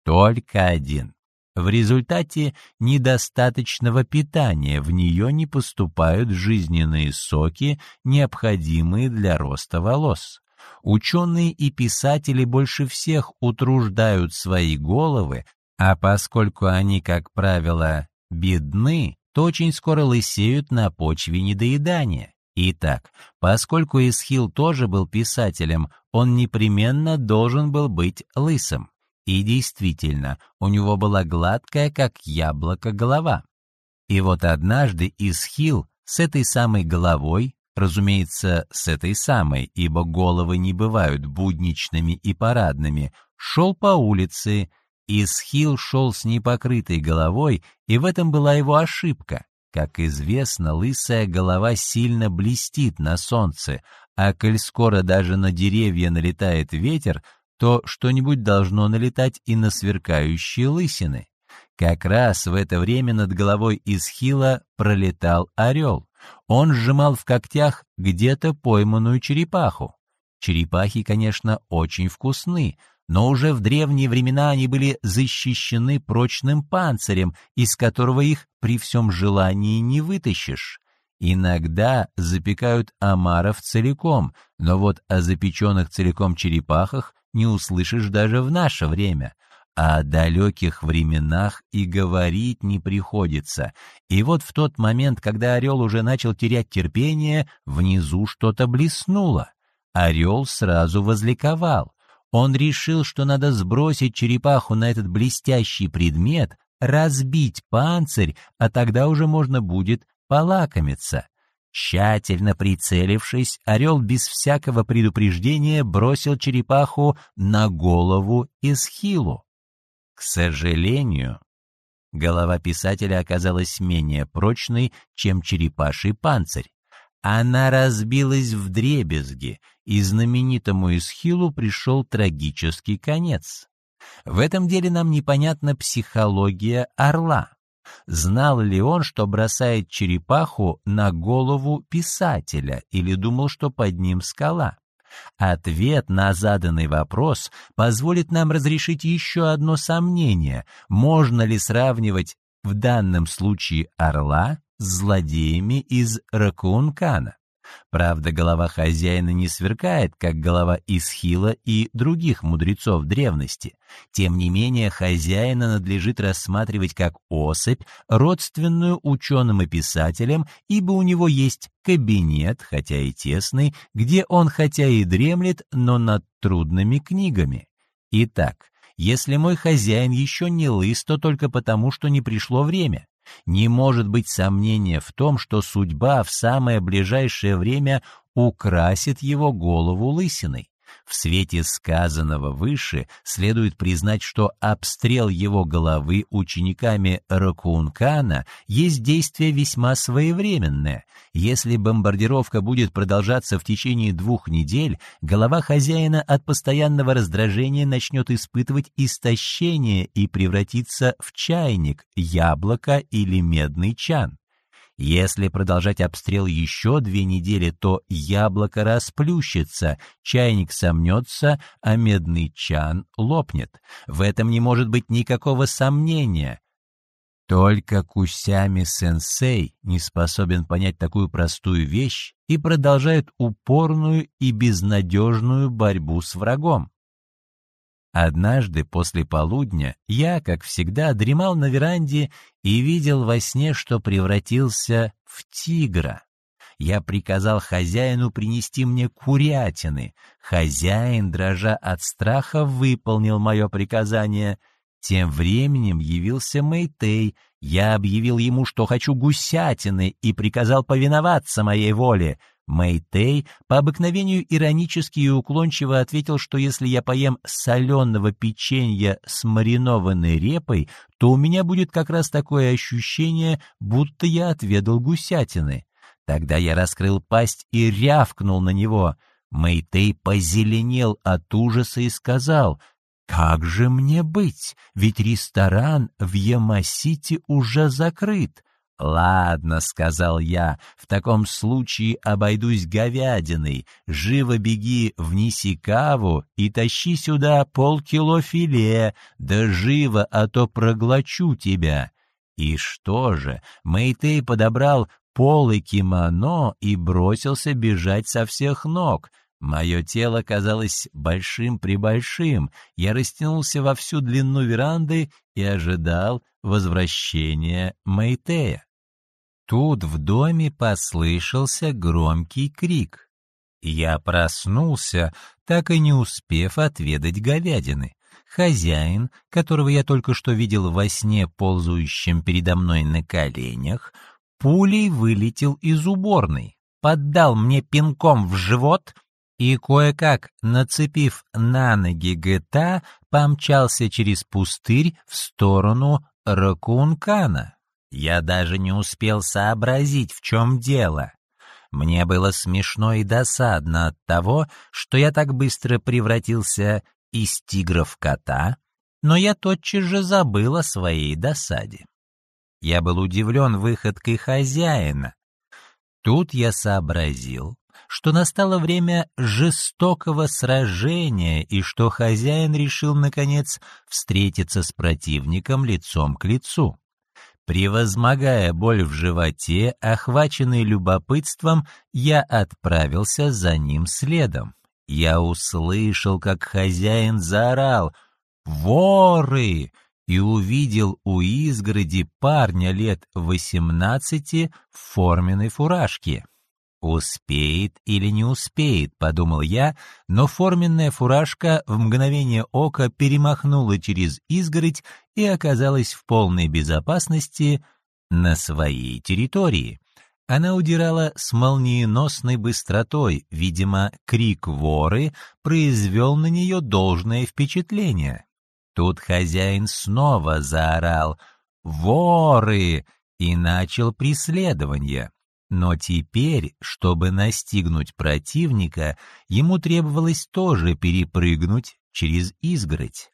только один. В результате недостаточного питания в нее не поступают жизненные соки, необходимые для роста волос. Ученые и писатели больше всех утруждают свои головы а поскольку они, как правило, бедны, то очень скоро лысеют на почве недоедания. Итак, поскольку Исхил тоже был писателем, он непременно должен был быть лысым. И действительно, у него была гладкая, как яблоко, голова. И вот однажды Исхил с этой самой головой, разумеется, с этой самой, ибо головы не бывают будничными и парадными, шел по улице Исхил шел с непокрытой головой, и в этом была его ошибка. Как известно, лысая голова сильно блестит на солнце, а коль скоро даже на деревья налетает ветер, то что-нибудь должно налетать и на сверкающие лысины. Как раз в это время над головой Исхила пролетал орел. Он сжимал в когтях где-то пойманную черепаху. Черепахи, конечно, очень вкусны, но уже в древние времена они были защищены прочным панцирем, из которого их при всем желании не вытащишь. Иногда запекают омаров целиком, но вот о запеченных целиком черепахах не услышишь даже в наше время. О далеких временах и говорить не приходится. И вот в тот момент, когда орел уже начал терять терпение, внизу что-то блеснуло. Орел сразу возликовал. Он решил, что надо сбросить черепаху на этот блестящий предмет, разбить панцирь, а тогда уже можно будет полакомиться. Тщательно прицелившись, орел без всякого предупреждения бросил черепаху на голову Исхилу. К сожалению, голова писателя оказалась менее прочной, чем черепаший панцирь. Она разбилась в дребезги, и знаменитому Исхилу пришел трагический конец. В этом деле нам непонятна психология орла. Знал ли он, что бросает черепаху на голову писателя, или думал, что под ним скала? Ответ на заданный вопрос позволит нам разрешить еще одно сомнение, можно ли сравнивать в данном случае орла злодеями из Ракункана. Правда, голова хозяина не сверкает, как голова Исхила и других мудрецов древности. Тем не менее, хозяина надлежит рассматривать как особь, родственную ученым и писателям, ибо у него есть кабинет, хотя и тесный, где он хотя и дремлет, но над трудными книгами. Итак, если мой хозяин еще не лыс, то только потому, что не пришло время. Не может быть сомнения в том, что судьба в самое ближайшее время украсит его голову лысиной. В свете сказанного выше следует признать, что обстрел его головы учениками Ракункана есть действие весьма своевременное. Если бомбардировка будет продолжаться в течение двух недель, голова хозяина от постоянного раздражения начнет испытывать истощение и превратиться в чайник, яблоко или медный чан. Если продолжать обстрел еще две недели, то яблоко расплющится, чайник сомнется, а медный чан лопнет. В этом не может быть никакого сомнения. Только Кусями-сенсей не способен понять такую простую вещь и продолжает упорную и безнадежную борьбу с врагом. Однажды после полудня я, как всегда, дремал на веранде и видел во сне, что превратился в тигра. Я приказал хозяину принести мне курятины. Хозяин, дрожа от страха, выполнил мое приказание. Тем временем явился Мэйтей. Я объявил ему, что хочу гусятины, и приказал повиноваться моей воле — Мэйтэй по обыкновению иронически и уклончиво ответил, что если я поем соленого печенья с маринованной репой, то у меня будет как раз такое ощущение, будто я отведал гусятины. Тогда я раскрыл пасть и рявкнул на него. Мэйтэй позеленел от ужаса и сказал, «Как же мне быть? Ведь ресторан в Ямасите уже закрыт». «Ладно», — сказал я, — «в таком случае обойдусь говядиной. Живо беги в Нисикаву и тащи сюда полкило филе, да живо, а то проглочу тебя». И что же, Мэйтей подобрал полы кимоно и бросился бежать со всех ног. Мое тело казалось большим-пребольшим, я растянулся во всю длину веранды и ожидал возвращения Мэйтея. Тут в доме послышался громкий крик. Я проснулся, так и не успев отведать говядины. Хозяин, которого я только что видел во сне ползающим передо мной на коленях, пулей вылетел из уборной, поддал мне пинком в живот и, кое-как нацепив на ноги ГТА, помчался через пустырь в сторону Ракункана. Я даже не успел сообразить, в чем дело. Мне было смешно и досадно от того, что я так быстро превратился из тигра в кота, но я тотчас же забыл о своей досаде. Я был удивлен выходкой хозяина. Тут я сообразил, что настало время жестокого сражения и что хозяин решил, наконец, встретиться с противником лицом к лицу. Превозмогая боль в животе, охваченный любопытством, я отправился за ним следом. Я услышал, как хозяин заорал «Воры!» и увидел у изгороди парня лет восемнадцати в форменной фуражке. «Успеет или не успеет», — подумал я, но форменная фуражка в мгновение ока перемахнула через изгородь и оказалась в полной безопасности на своей территории. Она удирала с молниеносной быстротой, видимо, крик воры произвел на нее должное впечатление. Тут хозяин снова заорал «Воры!» и начал преследование. Но теперь, чтобы настигнуть противника, ему требовалось тоже перепрыгнуть через изгородь.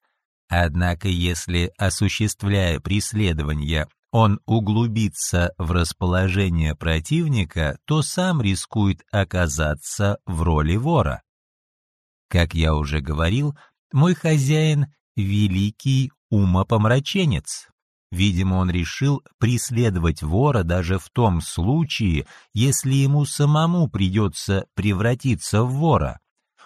Однако если, осуществляя преследование, он углубится в расположение противника, то сам рискует оказаться в роли вора. Как я уже говорил, мой хозяин — великий умопомраченец. Видимо, он решил преследовать вора даже в том случае, если ему самому придется превратиться в вора.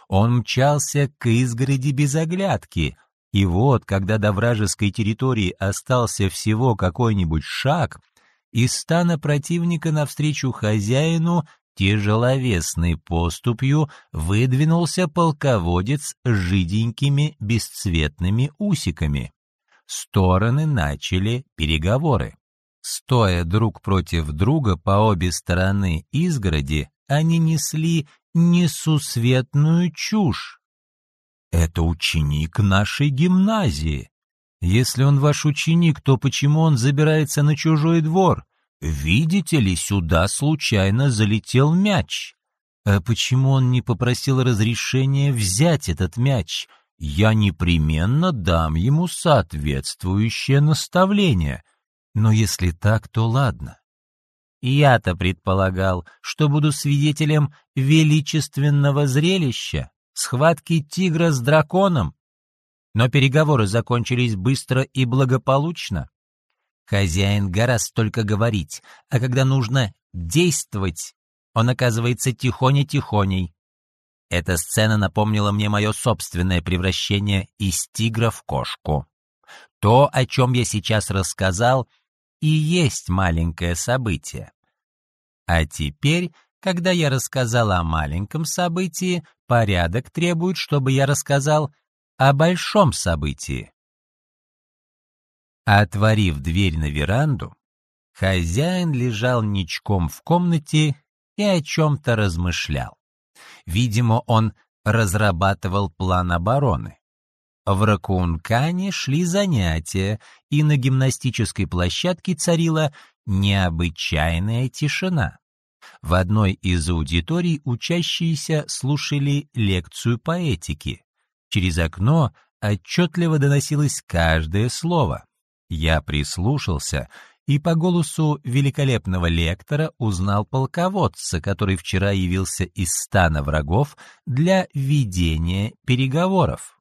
Он мчался к изгороди без оглядки, и вот, когда до вражеской территории остался всего какой-нибудь шаг, из стана противника навстречу хозяину тяжеловесной поступью выдвинулся полководец с жиденькими бесцветными усиками. Стороны начали переговоры. Стоя друг против друга по обе стороны изгороди, они несли несусветную чушь. «Это ученик нашей гимназии. Если он ваш ученик, то почему он забирается на чужой двор? Видите ли, сюда случайно залетел мяч. А почему он не попросил разрешения взять этот мяч? Я непременно дам ему соответствующее наставление. Но если так, то ладно. Я-то предполагал, что буду свидетелем величественного зрелища, схватки тигра с драконом, но переговоры закончились быстро и благополучно. Хозяин гораздо только говорить, а когда нужно действовать, он оказывается тихоня-тихоней. Эта сцена напомнила мне мое собственное превращение из тигра в кошку. То, о чем я сейчас рассказал, и есть маленькое событие. А теперь, когда я рассказал о маленьком событии, порядок требует, чтобы я рассказал о большом событии. Отворив дверь на веранду, хозяин лежал ничком в комнате и о чем-то размышлял. Видимо, он разрабатывал план обороны. В Ракункане шли занятия, и на гимнастической площадке царила необычайная тишина. В одной из аудиторий учащиеся слушали лекцию по этике. Через окно отчетливо доносилось каждое слово. Я прислушался и по голосу великолепного лектора узнал полководца, который вчера явился из стана врагов для ведения переговоров.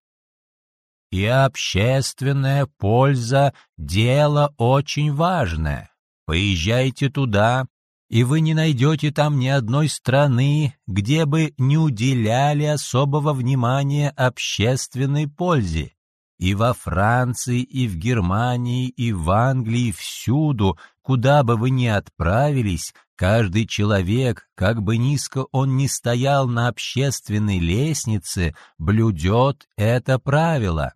И общественная польза — дело очень важное. Поезжайте туда, и вы не найдете там ни одной страны, где бы не уделяли особого внимания общественной пользе. И во Франции, и в Германии, и в Англии, всюду, куда бы вы ни отправились, каждый человек, как бы низко он ни стоял на общественной лестнице, блюдет это правило.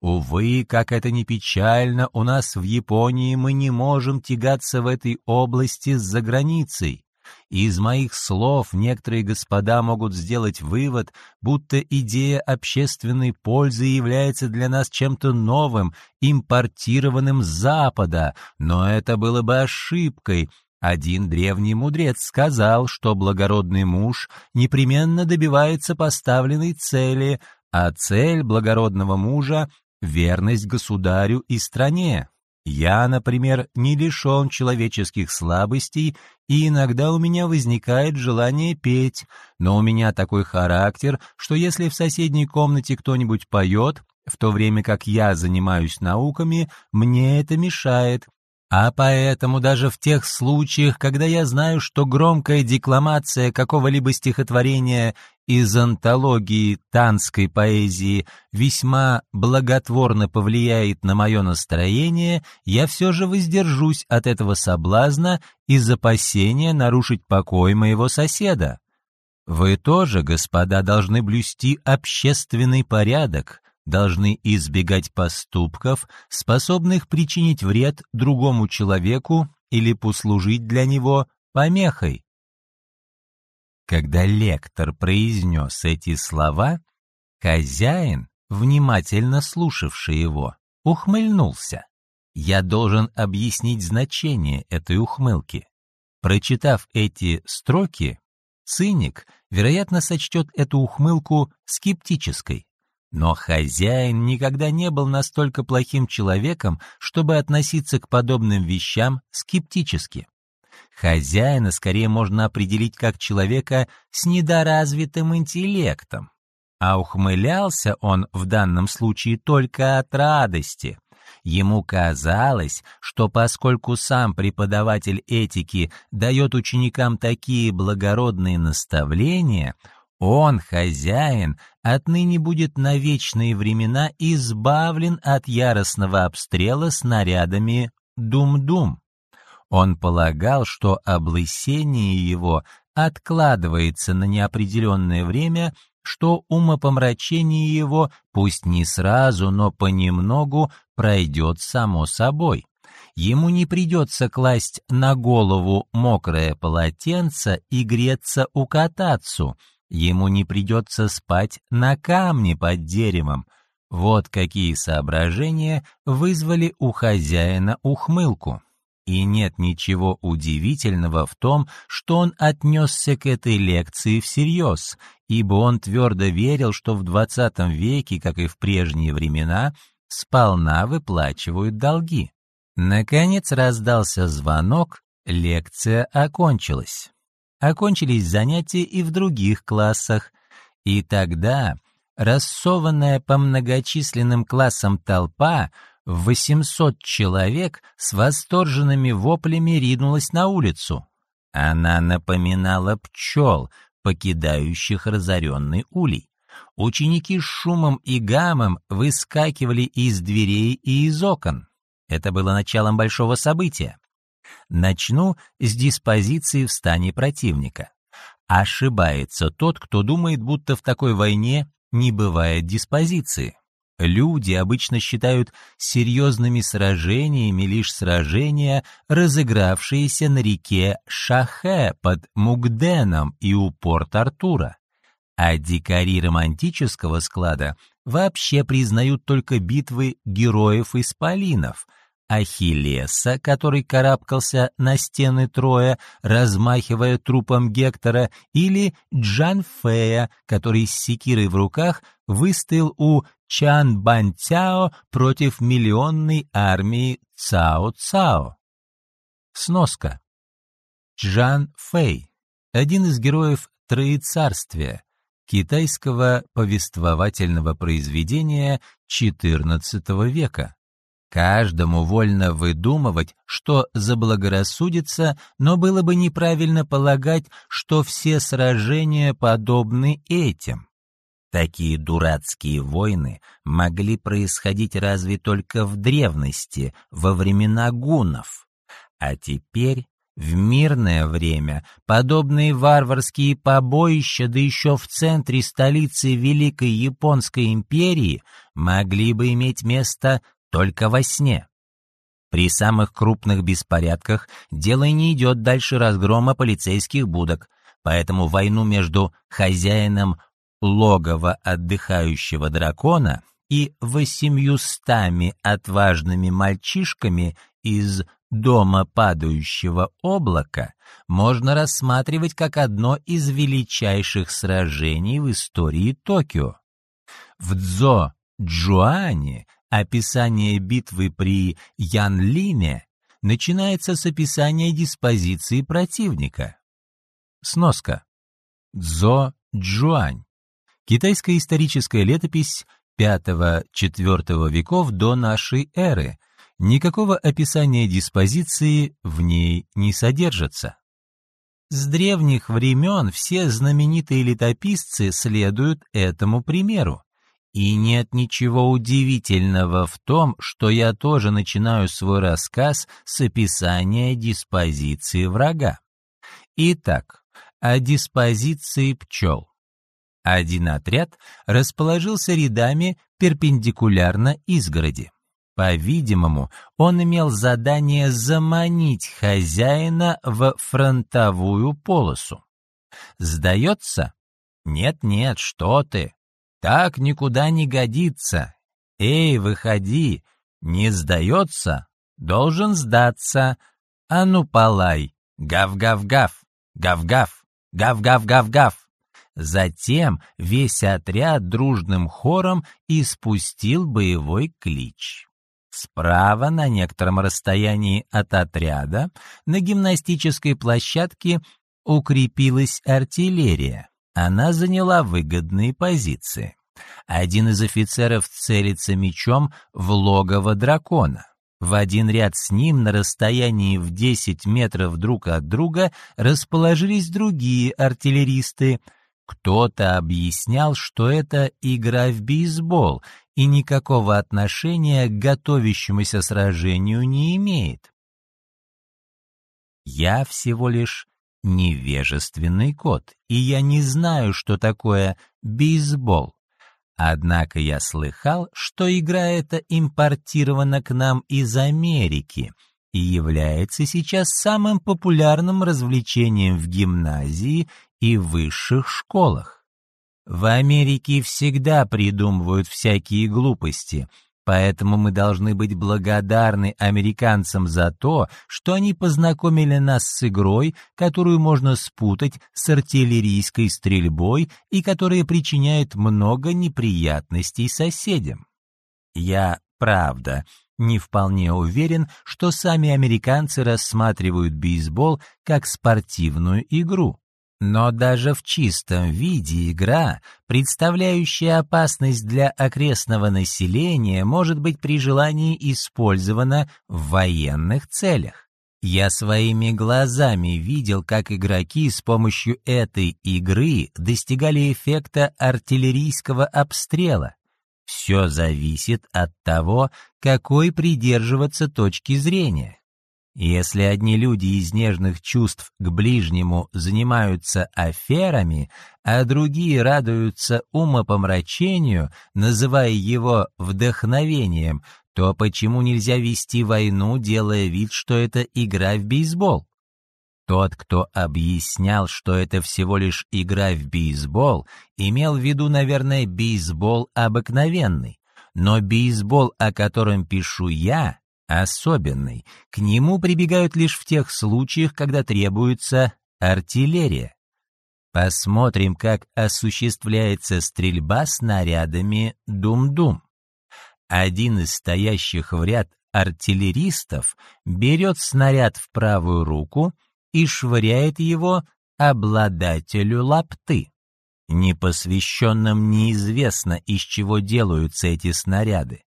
Увы, как это ни печально, у нас в Японии мы не можем тягаться в этой области с заграницей. Из моих слов некоторые господа могут сделать вывод, будто идея общественной пользы является для нас чем-то новым, импортированным с Запада, но это было бы ошибкой. Один древний мудрец сказал, что благородный муж непременно добивается поставленной цели, а цель благородного мужа верность государю и стране. Я, например, не лишен человеческих слабостей, и иногда у меня возникает желание петь, но у меня такой характер, что если в соседней комнате кто-нибудь поет, в то время как я занимаюсь науками, мне это мешает, а поэтому даже в тех случаях, когда я знаю, что громкая декламация какого-либо стихотворения из антологии танской поэзии весьма благотворно повлияет на мое настроение, я все же воздержусь от этого соблазна из опасения нарушить покой моего соседа. Вы тоже, господа, должны блюсти общественный порядок, должны избегать поступков, способных причинить вред другому человеку или послужить для него помехой. Когда лектор произнес эти слова, хозяин, внимательно слушавший его, ухмыльнулся. Я должен объяснить значение этой ухмылки. Прочитав эти строки, циник, вероятно, сочтет эту ухмылку скептической. Но хозяин никогда не был настолько плохим человеком, чтобы относиться к подобным вещам скептически. Хозяина скорее можно определить как человека с недоразвитым интеллектом. а ухмылялся он в данном случае только от радости. Ему казалось, что поскольку сам преподаватель этики дает ученикам такие благородные наставления, он, хозяин, отныне будет на вечные времена избавлен от яростного обстрела снарядами «Дум-Дум». Он полагал, что облысение его откладывается на неопределенное время, что умопомрачение его, пусть не сразу, но понемногу, пройдет само собой. Ему не придется класть на голову мокрое полотенце и греться у катацу, ему не придется спать на камне под деревом. Вот какие соображения вызвали у хозяина ухмылку. И нет ничего удивительного в том, что он отнесся к этой лекции всерьез, ибо он твердо верил, что в XX веке, как и в прежние времена, сполна выплачивают долги. Наконец раздался звонок, лекция окончилась. Окончились занятия и в других классах, и тогда рассованная по многочисленным классам толпа 800 человек с восторженными воплями ринулась на улицу. Она напоминала пчел, покидающих разоренный улей. Ученики с шумом и гамом выскакивали из дверей и из окон. Это было началом большого события. Начну с диспозиции в стане противника. Ошибается тот, кто думает, будто в такой войне не бывает диспозиции. Люди обычно считают серьезными сражениями лишь сражения, разыгравшиеся на реке Шахе под Мугденом и у порт Артура. А дикари романтического склада вообще признают только битвы героев-исполинов — Ахиллеса, который карабкался на стены Троя, размахивая трупом Гектора, или Джанфея, который с секирой в руках выстоял у Чан Бантяо против миллионной армии Цао Цао. Сноска. Джан Фэй, один из героев Троецарствия, китайского повествовательного произведения XIV века. Каждому вольно выдумывать, что заблагорассудится, но было бы неправильно полагать, что все сражения подобны этим. Такие дурацкие войны могли происходить разве только в древности, во времена гуннов. А теперь, в мирное время, подобные варварские побоища, да еще в центре столицы Великой Японской империи, могли бы иметь место только во сне. При самых крупных беспорядках дело не идет дальше разгрома полицейских будок, поэтому войну между хозяином логова отдыхающего дракона и восемьюстами отважными мальчишками из дома падающего облака можно рассматривать как одно из величайших сражений в истории Токио. В Дзо Джуане Описание битвы при Янлине начинается с описания диспозиции противника. Сноска. Цзо Джуань. Китайская историческая летопись V-IV веков до нашей эры. Никакого описания диспозиции в ней не содержится. С древних времен все знаменитые летописцы следуют этому примеру. И нет ничего удивительного в том, что я тоже начинаю свой рассказ с описания диспозиции врага. Итак, о диспозиции пчел. Один отряд расположился рядами перпендикулярно изгороди. По-видимому, он имел задание заманить хозяина в фронтовую полосу. Сдается? Нет-нет, что ты. Так никуда не годится. Эй, выходи, не сдается, должен сдаться. А ну, полай, гав-гав-гав, гав-гав, гав-гав-гав-гав. Затем весь отряд дружным хором испустил боевой клич. Справа, на некотором расстоянии от отряда, на гимнастической площадке укрепилась артиллерия. Она заняла выгодные позиции. Один из офицеров целится мечом в логово дракона. В один ряд с ним на расстоянии в 10 метров друг от друга расположились другие артиллеристы. Кто-то объяснял, что это игра в бейсбол и никакого отношения к готовящемуся сражению не имеет. Я всего лишь невежественный кот, и я не знаю, что такое бейсбол. Однако я слыхал, что игра эта импортирована к нам из Америки и является сейчас самым популярным развлечением в гимназии и высших школах. В Америке всегда придумывают всякие глупости, Поэтому мы должны быть благодарны американцам за то, что они познакомили нас с игрой, которую можно спутать с артиллерийской стрельбой и которая причиняет много неприятностей соседям. Я, правда, не вполне уверен, что сами американцы рассматривают бейсбол как спортивную игру. Но даже в чистом виде игра, представляющая опасность для окрестного населения, может быть при желании использована в военных целях. Я своими глазами видел, как игроки с помощью этой игры достигали эффекта артиллерийского обстрела. Все зависит от того, какой придерживаться точки зрения. Если одни люди из нежных чувств к ближнему занимаются аферами, а другие радуются умопомрачению, называя его вдохновением, то почему нельзя вести войну, делая вид, что это игра в бейсбол? Тот, кто объяснял, что это всего лишь игра в бейсбол, имел в виду, наверное, бейсбол обыкновенный. Но бейсбол, о котором пишу я, особенный. К нему прибегают лишь в тех случаях, когда требуется артиллерия. Посмотрим, как осуществляется стрельба снарядами «Дум-Дум». Один из стоящих в ряд артиллеристов берет снаряд в правую руку и швыряет его обладателю лапты. Непосвященным неизвестно, из чего делаются эти снаряды.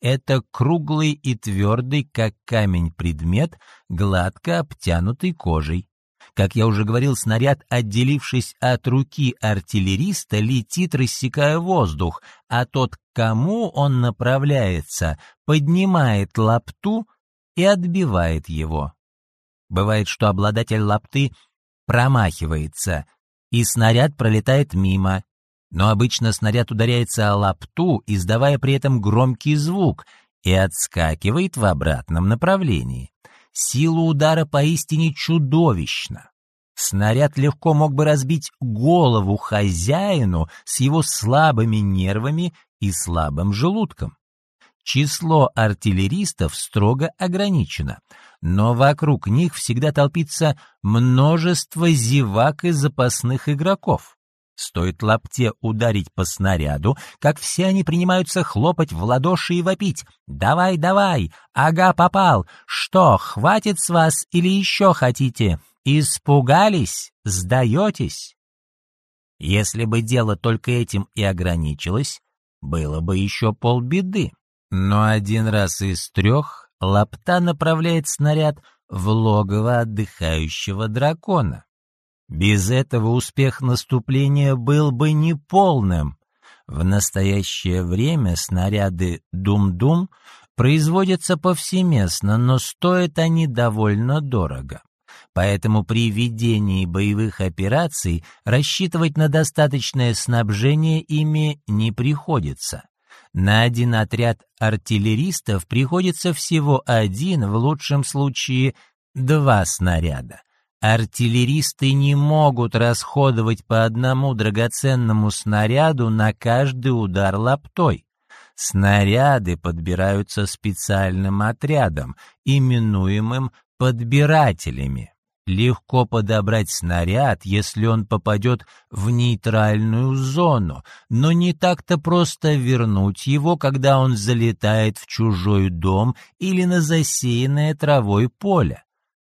Это круглый и твердый, как камень предмет, гладко обтянутый кожей. Как я уже говорил, снаряд, отделившись от руки артиллериста, летит, рассекая воздух, а тот, к кому он направляется, поднимает лапту и отбивает его. Бывает, что обладатель лапты промахивается, и снаряд пролетает мимо, но обычно снаряд ударяется о лапту, издавая при этом громкий звук, и отскакивает в обратном направлении. Сила удара поистине чудовищна. Снаряд легко мог бы разбить голову хозяину с его слабыми нервами и слабым желудком. Число артиллеристов строго ограничено, но вокруг них всегда толпится множество зевак и запасных игроков. Стоит лапте ударить по снаряду, как все они принимаются хлопать в ладоши и вопить. «Давай, давай! Ага, попал! Что, хватит с вас или еще хотите? Испугались? Сдаетесь?» Если бы дело только этим и ограничилось, было бы еще полбеды. Но один раз из трех лапта направляет снаряд в логово отдыхающего дракона. Без этого успех наступления был бы неполным. В настоящее время снаряды «Дум-Дум» производятся повсеместно, но стоят они довольно дорого. Поэтому при ведении боевых операций рассчитывать на достаточное снабжение ими не приходится. На один отряд артиллеристов приходится всего один, в лучшем случае два снаряда. Артиллеристы не могут расходовать по одному драгоценному снаряду на каждый удар лаптой. Снаряды подбираются специальным отрядом, именуемым подбирателями. Легко подобрать снаряд, если он попадет в нейтральную зону, но не так-то просто вернуть его, когда он залетает в чужой дом или на засеянное травой поле.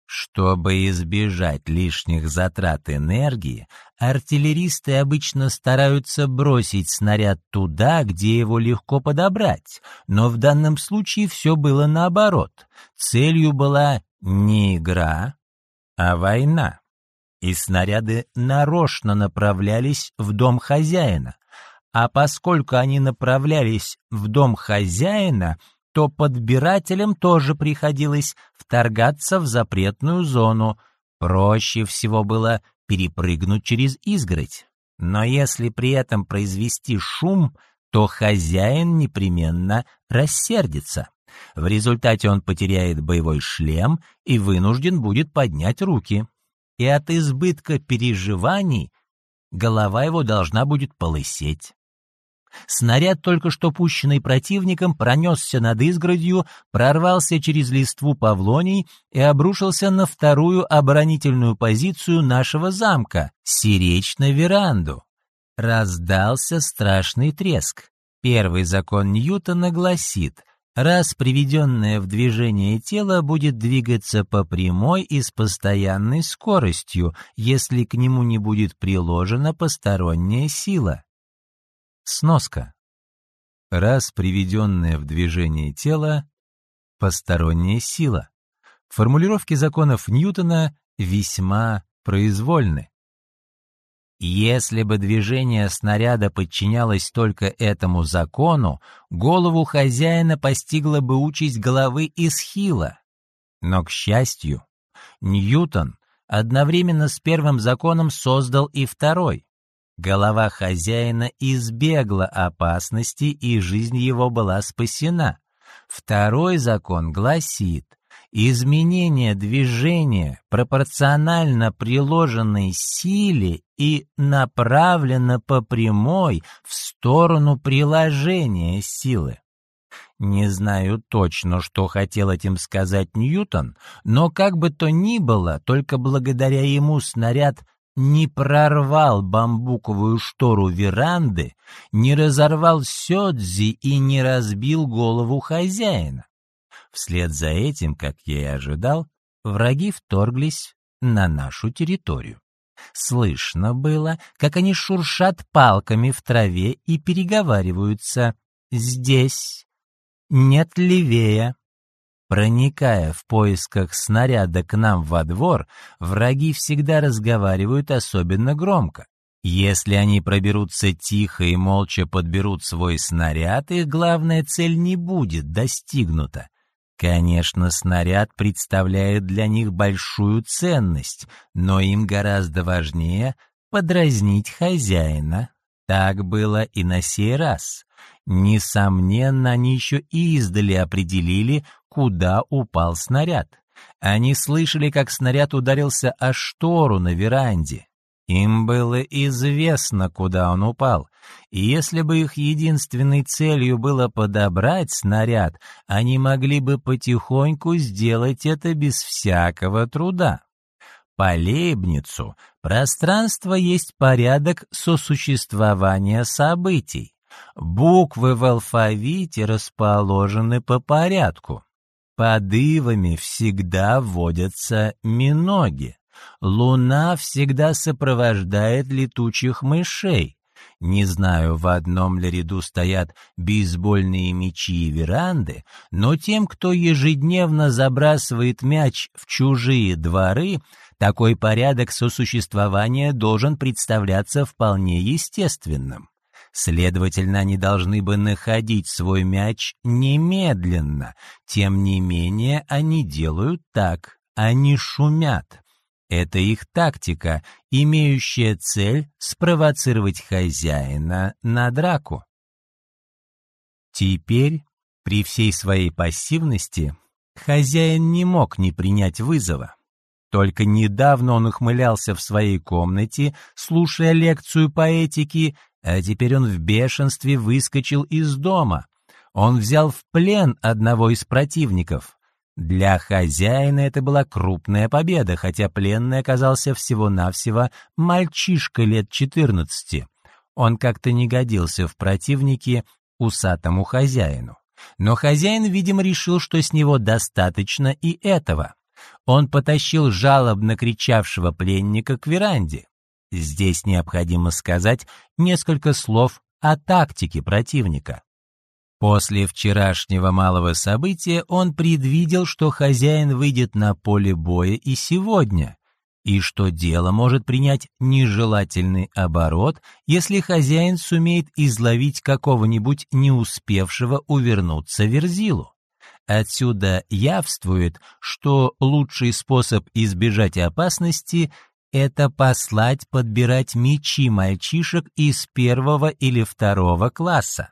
Чтобы избежать лишних затрат энергии, артиллеристы обычно стараются бросить снаряд туда, где его легко подобрать, но в данном случае все было наоборот. Целью была не игра, а война. И снаряды нарочно направлялись в дом хозяина. А поскольку они направлялись в дом хозяина, то подбирателям тоже приходилось вторгаться в запретную зону. Проще всего было перепрыгнуть через изгородь. Но если при этом произвести шум, то хозяин непременно рассердится. В результате он потеряет боевой шлем и вынужден будет поднять руки. И от избытка переживаний голова его должна будет полысеть. Снаряд, только что пущенный противником, пронесся над изгородью, прорвался через листву павлоний и обрушился на вторую оборонительную позицию нашего замка — сиречь на веранду. Раздался страшный треск. Первый закон Ньютона гласит, раз приведенное в движение тело будет двигаться по прямой и с постоянной скоростью, если к нему не будет приложена посторонняя сила. Сноска. Раз приведенное в движение тело — посторонняя сила. Формулировки законов Ньютона весьма произвольны. Если бы движение снаряда подчинялось только этому закону, голову хозяина постигла бы участь головы Исхила. Но, к счастью, Ньютон одновременно с первым законом создал и второй. Голова хозяина избегла опасности, и жизнь его была спасена. Второй закон гласит, изменение движения пропорционально приложенной силе и направлено по прямой в сторону приложения силы. Не знаю точно, что хотел этим сказать Ньютон, но как бы то ни было, только благодаря ему снаряд не прорвал бамбуковую штору веранды, не разорвал сёдзи и не разбил голову хозяина. Вслед за этим, как я и ожидал, враги вторглись на нашу территорию. Слышно было, как они шуршат палками в траве и переговариваются «здесь», «нет левее», Проникая в поисках снаряда к нам во двор, враги всегда разговаривают особенно громко. Если они проберутся тихо и молча подберут свой снаряд, их главная цель не будет достигнута. Конечно, снаряд представляет для них большую ценность, но им гораздо важнее подразнить хозяина. Так было и на сей раз. Несомненно, они еще и издали определили, куда упал снаряд. Они слышали, как снаряд ударился о штору на веранде. Им было известно, куда он упал, и если бы их единственной целью было подобрать снаряд, они могли бы потихоньку сделать это без всякого труда. По Лейбницу пространство есть порядок сосуществования событий. Буквы в алфавите расположены по порядку. Под ивами всегда водятся миноги. Луна всегда сопровождает летучих мышей. Не знаю, в одном ли ряду стоят бейсбольные мячи и веранды, но тем, кто ежедневно забрасывает мяч в чужие дворы, такой порядок сосуществования должен представляться вполне естественным. Следовательно, они должны бы находить свой мяч немедленно. Тем не менее, они делают так, они шумят. Это их тактика, имеющая цель спровоцировать хозяина на драку. Теперь, при всей своей пассивности, хозяин не мог не принять вызова. Только недавно он ухмылялся в своей комнате, слушая лекцию по этике, а теперь он в бешенстве выскочил из дома. Он взял в плен одного из противников. Для хозяина это была крупная победа, хотя пленный оказался всего-навсего мальчишка лет четырнадцати. Он как-то не годился в противнике усатому хозяину. Но хозяин, видимо, решил, что с него достаточно и этого. Он потащил жалобно кричавшего пленника к веранде. Здесь необходимо сказать несколько слов о тактике противника. После вчерашнего малого события он предвидел, что хозяин выйдет на поле боя и сегодня, и что дело может принять нежелательный оборот, если хозяин сумеет изловить какого-нибудь не успевшего увернуться Верзилу. Отсюда явствует, что лучший способ избежать опасности — это послать подбирать мечи мальчишек из первого или второго класса.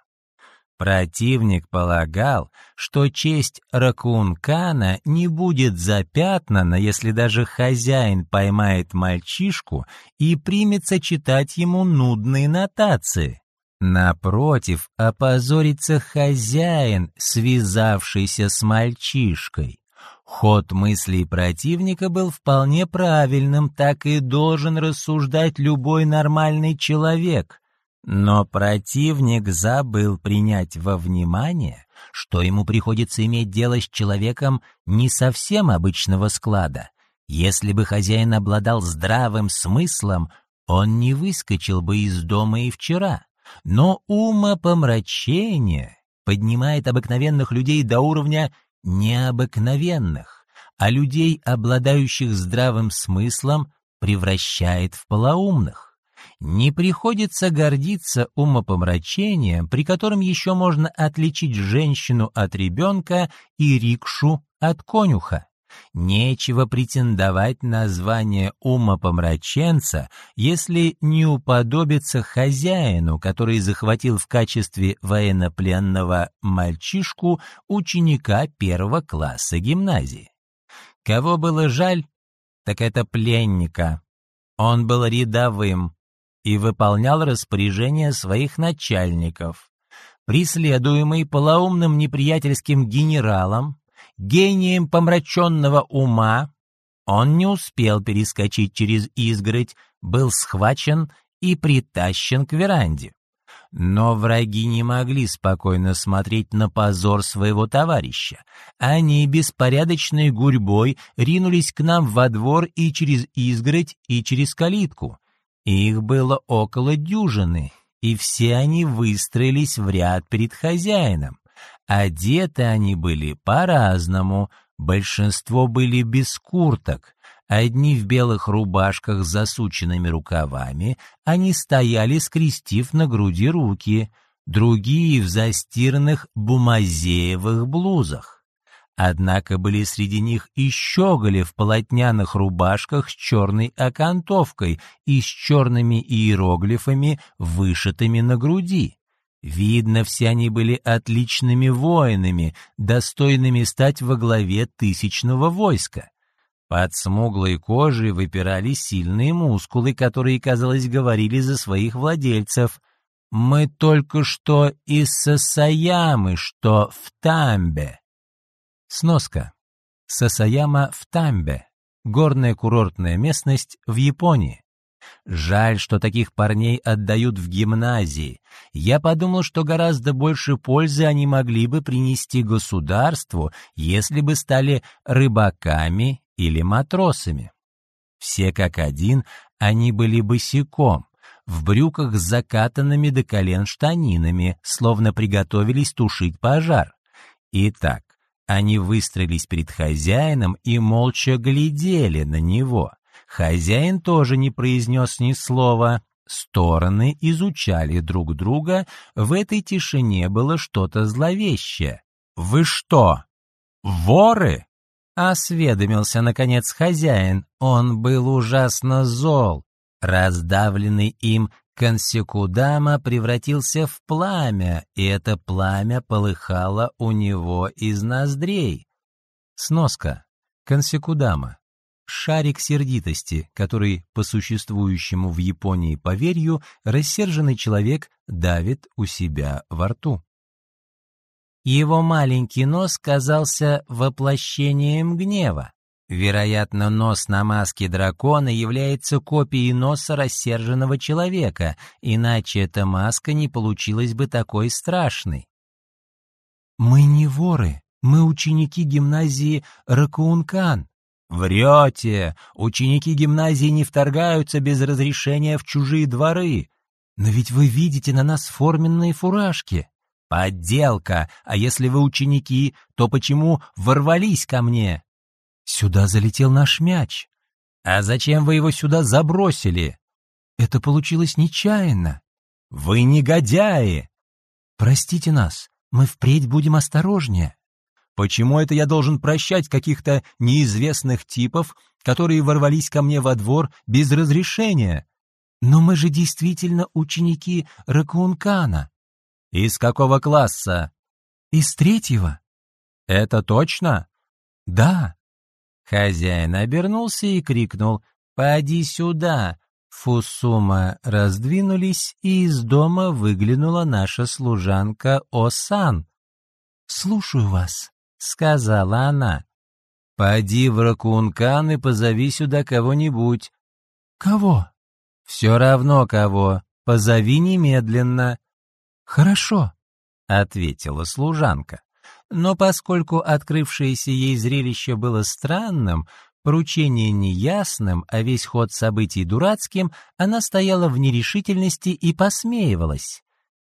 Противник полагал, что честь Ракункана не будет запятнана, если даже хозяин поймает мальчишку и примется читать ему нудные нотации. Напротив, опозорится хозяин, связавшийся с мальчишкой. Ход мыслей противника был вполне правильным, так и должен рассуждать любой нормальный человек. Но противник забыл принять во внимание, что ему приходится иметь дело с человеком не совсем обычного склада. Если бы хозяин обладал здравым смыслом, он не выскочил бы из дома и вчера. Но умопомрачение поднимает обыкновенных людей до уровня необыкновенных, а людей, обладающих здравым смыслом, превращает в полоумных не приходится гордиться умопомрачением, при котором еще можно отличить женщину от ребенка и рикшу от конюха. Нечего претендовать на звание умопомраченца, если не уподобиться хозяину, который захватил в качестве военнопленного мальчишку ученика первого класса гимназии. Кого было жаль, так это пленника. Он был рядовым, и выполнял распоряжения своих начальников. Преследуемый полоумным неприятельским генералом, гением помраченного ума, он не успел перескочить через изгородь, был схвачен и притащен к веранде. Но враги не могли спокойно смотреть на позор своего товарища. Они беспорядочной гурьбой ринулись к нам во двор и через изгородь, и через калитку. Их было около дюжины, и все они выстроились в ряд перед хозяином. Одеты они были по-разному, большинство были без курток, одни в белых рубашках с засученными рукавами, они стояли, скрестив на груди руки, другие в застиранных бумазеевых блузах. Однако были среди них и щеголи в полотняных рубашках с черной окантовкой и с черными иероглифами, вышитыми на груди. Видно, все они были отличными воинами, достойными стать во главе тысячного войска. Под смуглой кожей выпирали сильные мускулы, которые, казалось, говорили за своих владельцев. «Мы только что из Сасаямы, что в Тамбе». Сноска. Сасаяма в Тамбе. Горная курортная местность в Японии. Жаль, что таких парней отдают в гимназии. Я подумал, что гораздо больше пользы они могли бы принести государству, если бы стали рыбаками или матросами. Все как один, они были босиком, в брюках с закатанными до колен штанинами, словно приготовились тушить пожар. Итак, они выстроились перед хозяином и молча глядели на него. Хозяин тоже не произнес ни слова. Стороны изучали друг друга, в этой тишине было что-то зловещее. «Вы что, воры?» — осведомился, наконец, хозяин. Он был ужасно зол. Раздавленный им Консекудама превратился в пламя, и это пламя полыхало у него из ноздрей. Сноска. Консекудама. Шарик сердитости, который, по существующему в Японии поверью, рассерженный человек давит у себя во рту. Его маленький нос казался воплощением гнева. Вероятно, нос на маске дракона является копией носа рассерженного человека, иначе эта маска не получилась бы такой страшной. «Мы не воры, мы ученики гимназии Ракуункан», Врете! Ученики гимназии не вторгаются без разрешения в чужие дворы. Но ведь вы видите на нас форменные фуражки. Подделка! А если вы ученики, то почему ворвались ко мне? Сюда залетел наш мяч. А зачем вы его сюда забросили? Это получилось нечаянно. Вы негодяи! Простите нас, мы впредь будем осторожнее. Почему это я должен прощать каких-то неизвестных типов, которые ворвались ко мне во двор без разрешения? Но мы же действительно ученики Ракункана. Из какого класса? Из третьего. Это точно? Да. Хозяин обернулся и крикнул «Поди сюда!». Фусума раздвинулись, и из дома выглянула наша служанка Осан. «Слушаю вас», — сказала она. «Поди в Ракункан и позови сюда кого-нибудь». «Кого?» «Все равно кого. Позови немедленно». «Хорошо», — ответила служанка. Но поскольку открывшееся ей зрелище было странным, поручение неясным, а весь ход событий дурацким, она стояла в нерешительности и посмеивалась.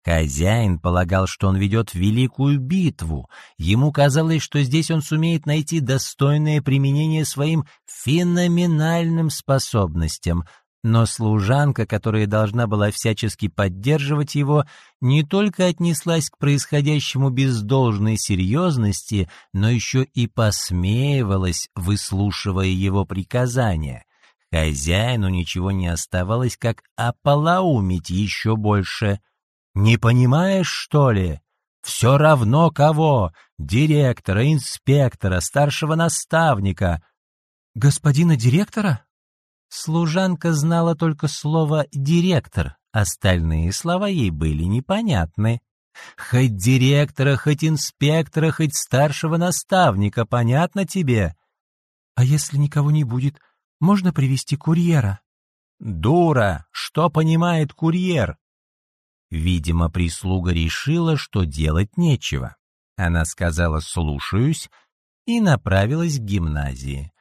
Хозяин полагал, что он ведет великую битву. Ему казалось, что здесь он сумеет найти достойное применение своим феноменальным способностям, но служанка, которая должна была всячески поддерживать его, не только отнеслась к происходящему без должной серьезности, но еще и посмеивалась, выслушивая его приказания. Хозяину ничего не оставалось, как ополоумить еще больше. «Не понимаешь, что ли? Все равно кого? Директора, инспектора, старшего наставника». «Господина директора?» Служанка знала только слово «директор», остальные слова ей были непонятны. Хоть директора, хоть инспектора, хоть старшего наставника, понятно тебе? А если никого не будет, можно привести курьера? Дура, что понимает курьер? Видимо, прислуга решила, что делать нечего. Она сказала «слушаюсь» и направилась к гимназии.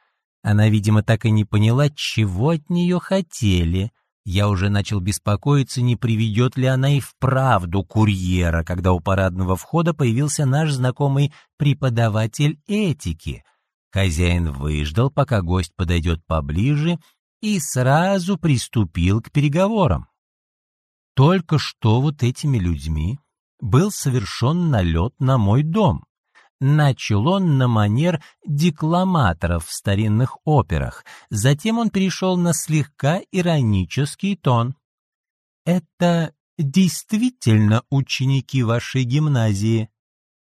Она, видимо, так и не поняла, чего от нее хотели. Я уже начал беспокоиться, не приведет ли она и вправду курьера, когда у парадного входа появился наш знакомый преподаватель этики. Хозяин выждал, пока гость подойдет поближе, и сразу приступил к переговорам. Только что вот этими людьми был совершен налет на мой дом. Начал он на манер декламаторов в старинных операх, затем он перешел на слегка иронический тон. «Это действительно ученики вашей гимназии?»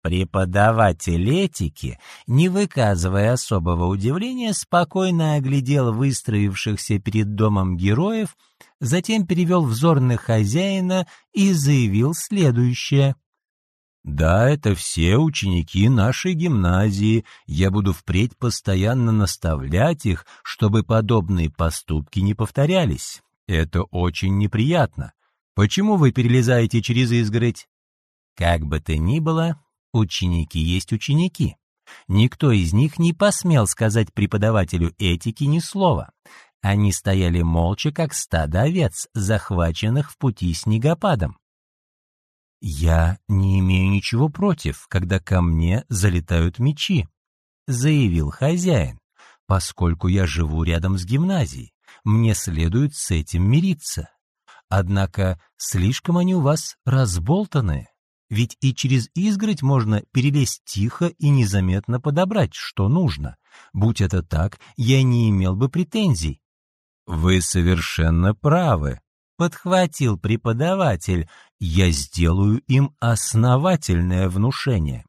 Преподаватель этики, не выказывая особого удивления, спокойно оглядел выстроившихся перед домом героев, затем перевел взор на хозяина и заявил следующее. Да, это все ученики нашей гимназии. Я буду впредь постоянно наставлять их, чтобы подобные поступки не повторялись. Это очень неприятно. Почему вы перелезаете через изгородь? Как бы то ни было, ученики есть ученики. Никто из них не посмел сказать преподавателю этики ни слова. Они стояли молча, как стадо овец, захваченных в пути снегопадом. «Я не имею ничего против, когда ко мне залетают мечи», — заявил хозяин. «Поскольку я живу рядом с гимназией, мне следует с этим мириться. Однако слишком они у вас разболтаны, ведь и через изгородь можно перелезть тихо и незаметно подобрать, что нужно. Будь это так, я не имел бы претензий». «Вы совершенно правы», — подхватил преподаватель, — «я сделаю им основательное внушение».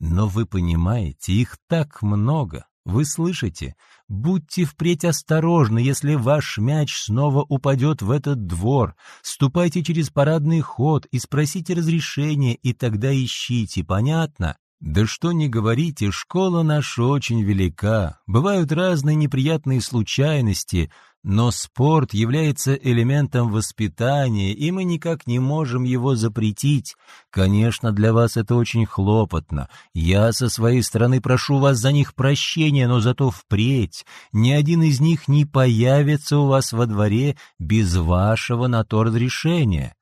Но вы понимаете, их так много. Вы слышите? Будьте впредь осторожны, если ваш мяч снова упадет в этот двор. Ступайте через парадный ход и спросите разрешения, и тогда ищите, понятно? Да что не говорите, школа наша очень велика. Бывают разные неприятные случайности, Но спорт является элементом воспитания, и мы никак не можем его запретить. Конечно, для вас это очень хлопотно. Я со своей стороны прошу вас за них прощения, но зато впредь ни один из них не появится у вас во дворе без вашего на то разрешения.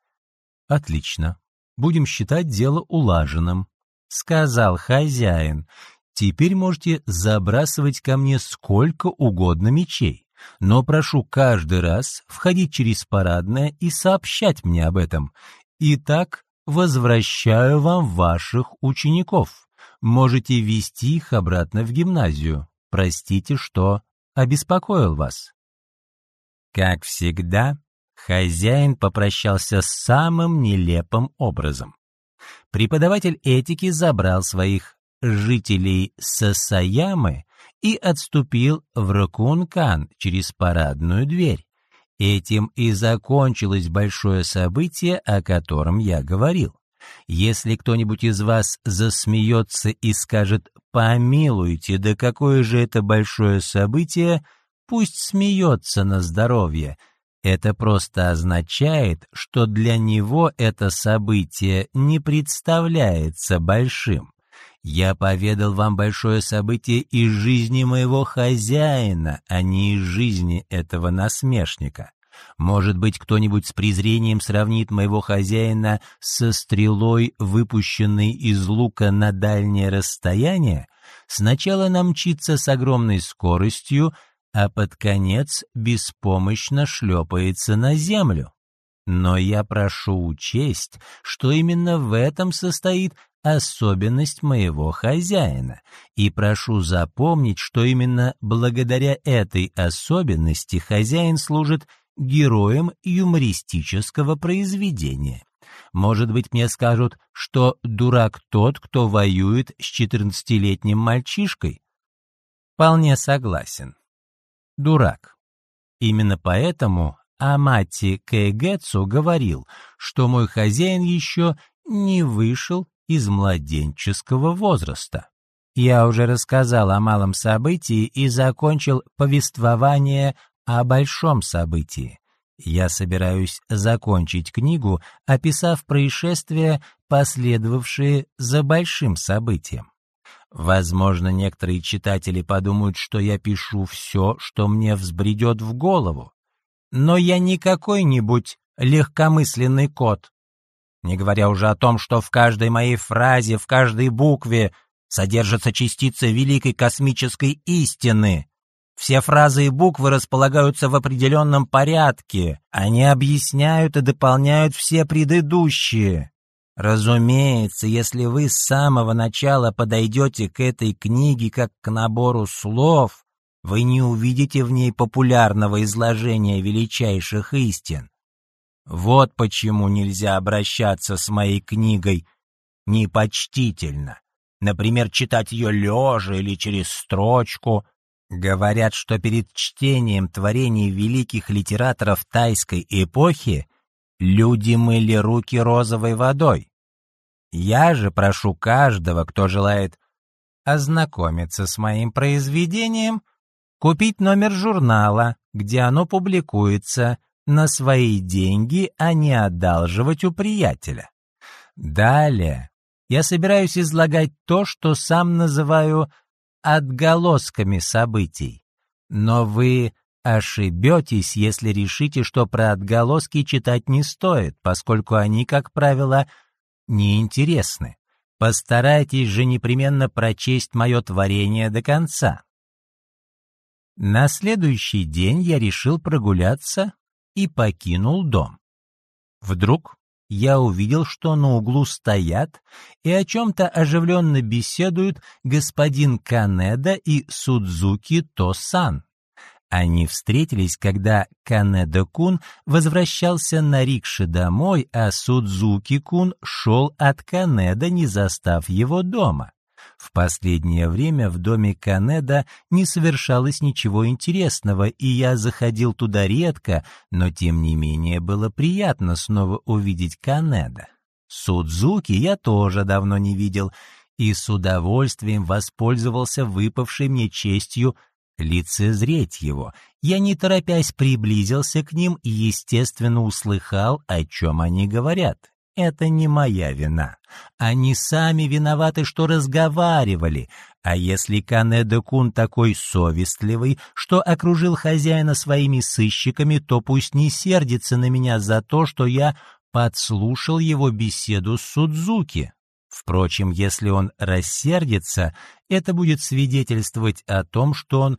Отлично. Будем считать дело улаженным, — сказал хозяин. Теперь можете забрасывать ко мне сколько угодно мечей но прошу каждый раз входить через парадное и сообщать мне об этом. Итак, возвращаю вам ваших учеников. Можете вести их обратно в гимназию. Простите, что обеспокоил вас. Как всегда, хозяин попрощался самым нелепым образом. Преподаватель этики забрал своих жителей Сасаямы и отступил в Ракункан через парадную дверь. Этим и закончилось большое событие, о котором я говорил. Если кто-нибудь из вас засмеется и скажет «помилуйте, да какое же это большое событие», пусть смеется на здоровье. Это просто означает, что для него это событие не представляется большим. Я поведал вам большое событие из жизни моего хозяина, а не из жизни этого насмешника. Может быть, кто-нибудь с презрением сравнит моего хозяина со стрелой, выпущенной из лука на дальнее расстояние? Сначала намчится с огромной скоростью, а под конец беспомощно шлепается на землю. Но я прошу учесть, что именно в этом состоит особенность моего хозяина, и прошу запомнить, что именно благодаря этой особенности хозяин служит героем юмористического произведения. Может быть, мне скажут, что дурак тот, кто воюет с четырнадцатилетним мальчишкой? Вполне согласен. Дурак. Именно поэтому Амати Кэгэцу говорил, что мой хозяин еще не вышел из младенческого возраста. Я уже рассказал о малом событии и закончил повествование о большом событии. Я собираюсь закончить книгу, описав происшествия, последовавшие за большим событием. Возможно, некоторые читатели подумают, что я пишу все, что мне взбредет в голову. Но я не какой-нибудь легкомысленный кот не говоря уже о том, что в каждой моей фразе, в каждой букве содержится частица великой космической истины. Все фразы и буквы располагаются в определенном порядке, они объясняют и дополняют все предыдущие. Разумеется, если вы с самого начала подойдете к этой книге как к набору слов, вы не увидите в ней популярного изложения величайших истин. Вот почему нельзя обращаться с моей книгой непочтительно. Например, читать ее лежа или через строчку. Говорят, что перед чтением творений великих литераторов тайской эпохи люди мыли руки розовой водой. Я же прошу каждого, кто желает ознакомиться с моим произведением, купить номер журнала, где оно публикуется, на свои деньги, а не одалживать у приятеля. Далее я собираюсь излагать то, что сам называю отголосками событий. Но вы ошибетесь, если решите, что про отголоски читать не стоит, поскольку они, как правило, неинтересны. Постарайтесь же непременно прочесть мое творение до конца. На следующий день я решил прогуляться и покинул дом. Вдруг я увидел, что на углу стоят и о чем-то оживленно беседуют господин Канеда и Судзуки Тосан. Они встретились, когда Канеда-кун возвращался на рикше домой, а Судзуки-кун шел от Канеда, не застав его дома. В последнее время в доме Канеда не совершалось ничего интересного, и я заходил туда редко, но тем не менее было приятно снова увидеть Канеда. Судзуки я тоже давно не видел, и с удовольствием воспользовался выпавшей мне честью лицезреть его. Я не торопясь приблизился к ним и, естественно, услыхал, о чем они говорят. Это не моя вина. Они сами виноваты, что разговаривали. А если Канеда-кун такой совестливый, что окружил хозяина своими сыщиками, то пусть не сердится на меня за то, что я подслушал его беседу с Судзуки. Впрочем, если он рассердится, это будет свидетельствовать о том, что он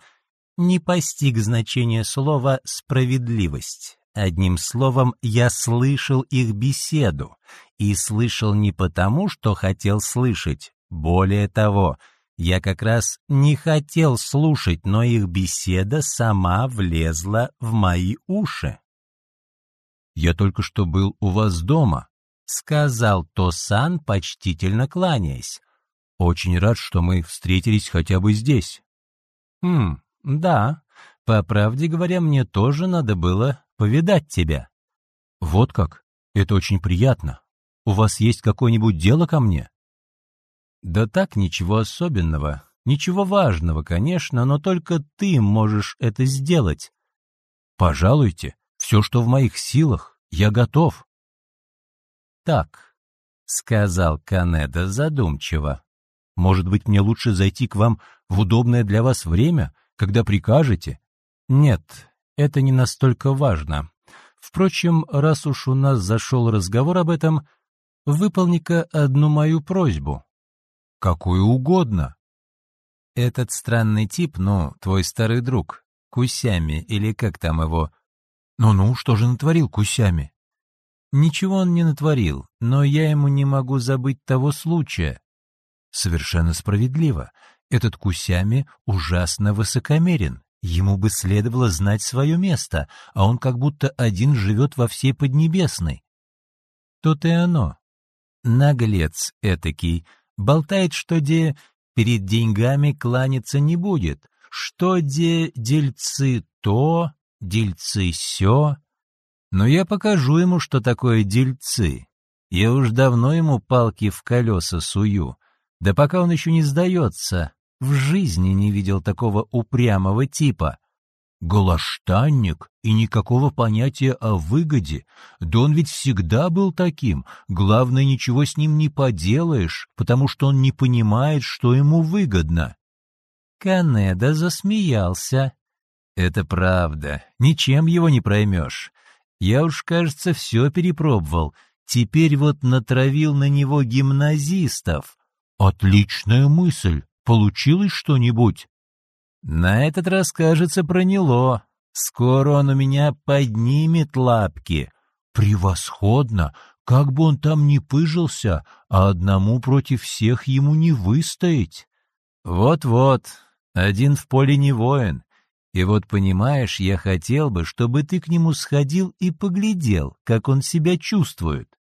не постиг значения слова «справедливость». Одним словом, я слышал их беседу, и слышал не потому, что хотел слышать. Более того, я как раз не хотел слушать, но их беседа сама влезла в мои уши. «Я только что был у вас дома», — сказал Тосан, почтительно кланяясь. «Очень рад, что мы встретились хотя бы здесь». «Хм, да, по правде говоря, мне тоже надо было повидать тебя». «Вот как? Это очень приятно. У вас есть какое-нибудь дело ко мне?» «Да так, ничего особенного. Ничего важного, конечно, но только ты можешь это сделать». «Пожалуйте, все, что в моих силах, я готов». «Так», — сказал Канеда задумчиво, «может быть, мне лучше зайти к вам в удобное для вас время, когда прикажете?» «Нет, это не настолько важно. Впрочем, раз уж у нас зашел разговор об этом, выполни-ка одну мою просьбу». «Какую угодно». «Этот странный тип, ну, твой старый друг, Кусями, или как там его, «Ну-ну, что же натворил Кусями?» «Ничего он не натворил, но я ему не могу забыть того случая». «Совершенно справедливо. Этот Кусями ужасно высокомерен. Ему бы следовало знать свое место, а он как будто один живет во всей Поднебесной». «То-то и оно. Наглец этакий. Болтает, что де перед деньгами кланяться не будет, что де дельцы то, дельцы сё. Но я покажу ему, что такое дельцы. Я уж давно ему палки в колеса сую. Да пока он еще не сдается, в жизни не видел такого упрямого типа. Голоштанник и никакого понятия о выгоде. Да он ведь всегда был таким. Главное, ничего с ним не поделаешь, потому что он не понимает, что ему выгодно. Канеда засмеялся. Это правда, ничем его не проймешь. Я уж, кажется, все перепробовал. Теперь вот натравил на него гимназистов. Отличная мысль. Получилось что-нибудь? На этот раз, кажется, проняло. Скоро он у меня поднимет лапки. Превосходно! Как бы он там ни пыжился, а одному против всех ему не выстоять. Вот-вот, один в поле не воин. И вот, понимаешь, я хотел бы, чтобы ты к нему сходил и поглядел, как он себя чувствует.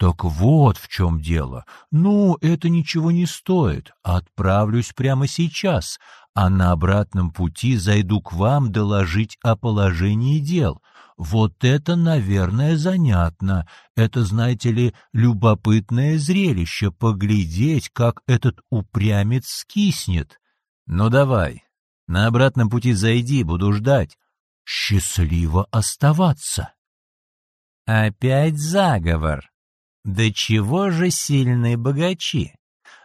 Так вот в чем дело. Ну, это ничего не стоит. Отправлюсь прямо сейчас, а на обратном пути зайду к вам доложить о положении дел. Вот это, наверное, занятно. Это, знаете ли, любопытное зрелище, поглядеть, как этот упрямец скиснет. Ну давай, на обратном пути зайди, буду ждать. Счастливо оставаться. Опять заговор. Да чего же сильные богачи?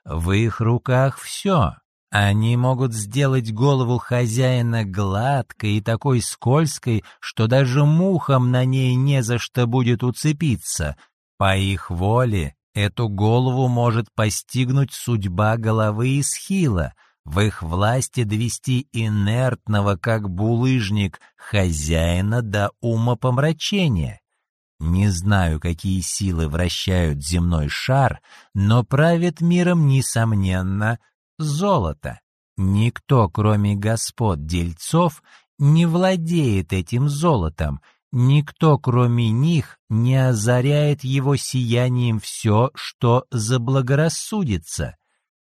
В их руках все. Они могут сделать голову хозяина гладкой и такой скользкой, что даже мухам на ней не за что будет уцепиться. По их воле эту голову может постигнуть судьба головы из хила — в их власти довести инертного, как булыжник, хозяина до ума помрачения. Не знаю, какие силы вращают земной шар, но правит миром, несомненно, золото. Никто, кроме господ дельцов, не владеет этим золотом, никто, кроме них, не озаряет его сиянием все, что заблагорассудится.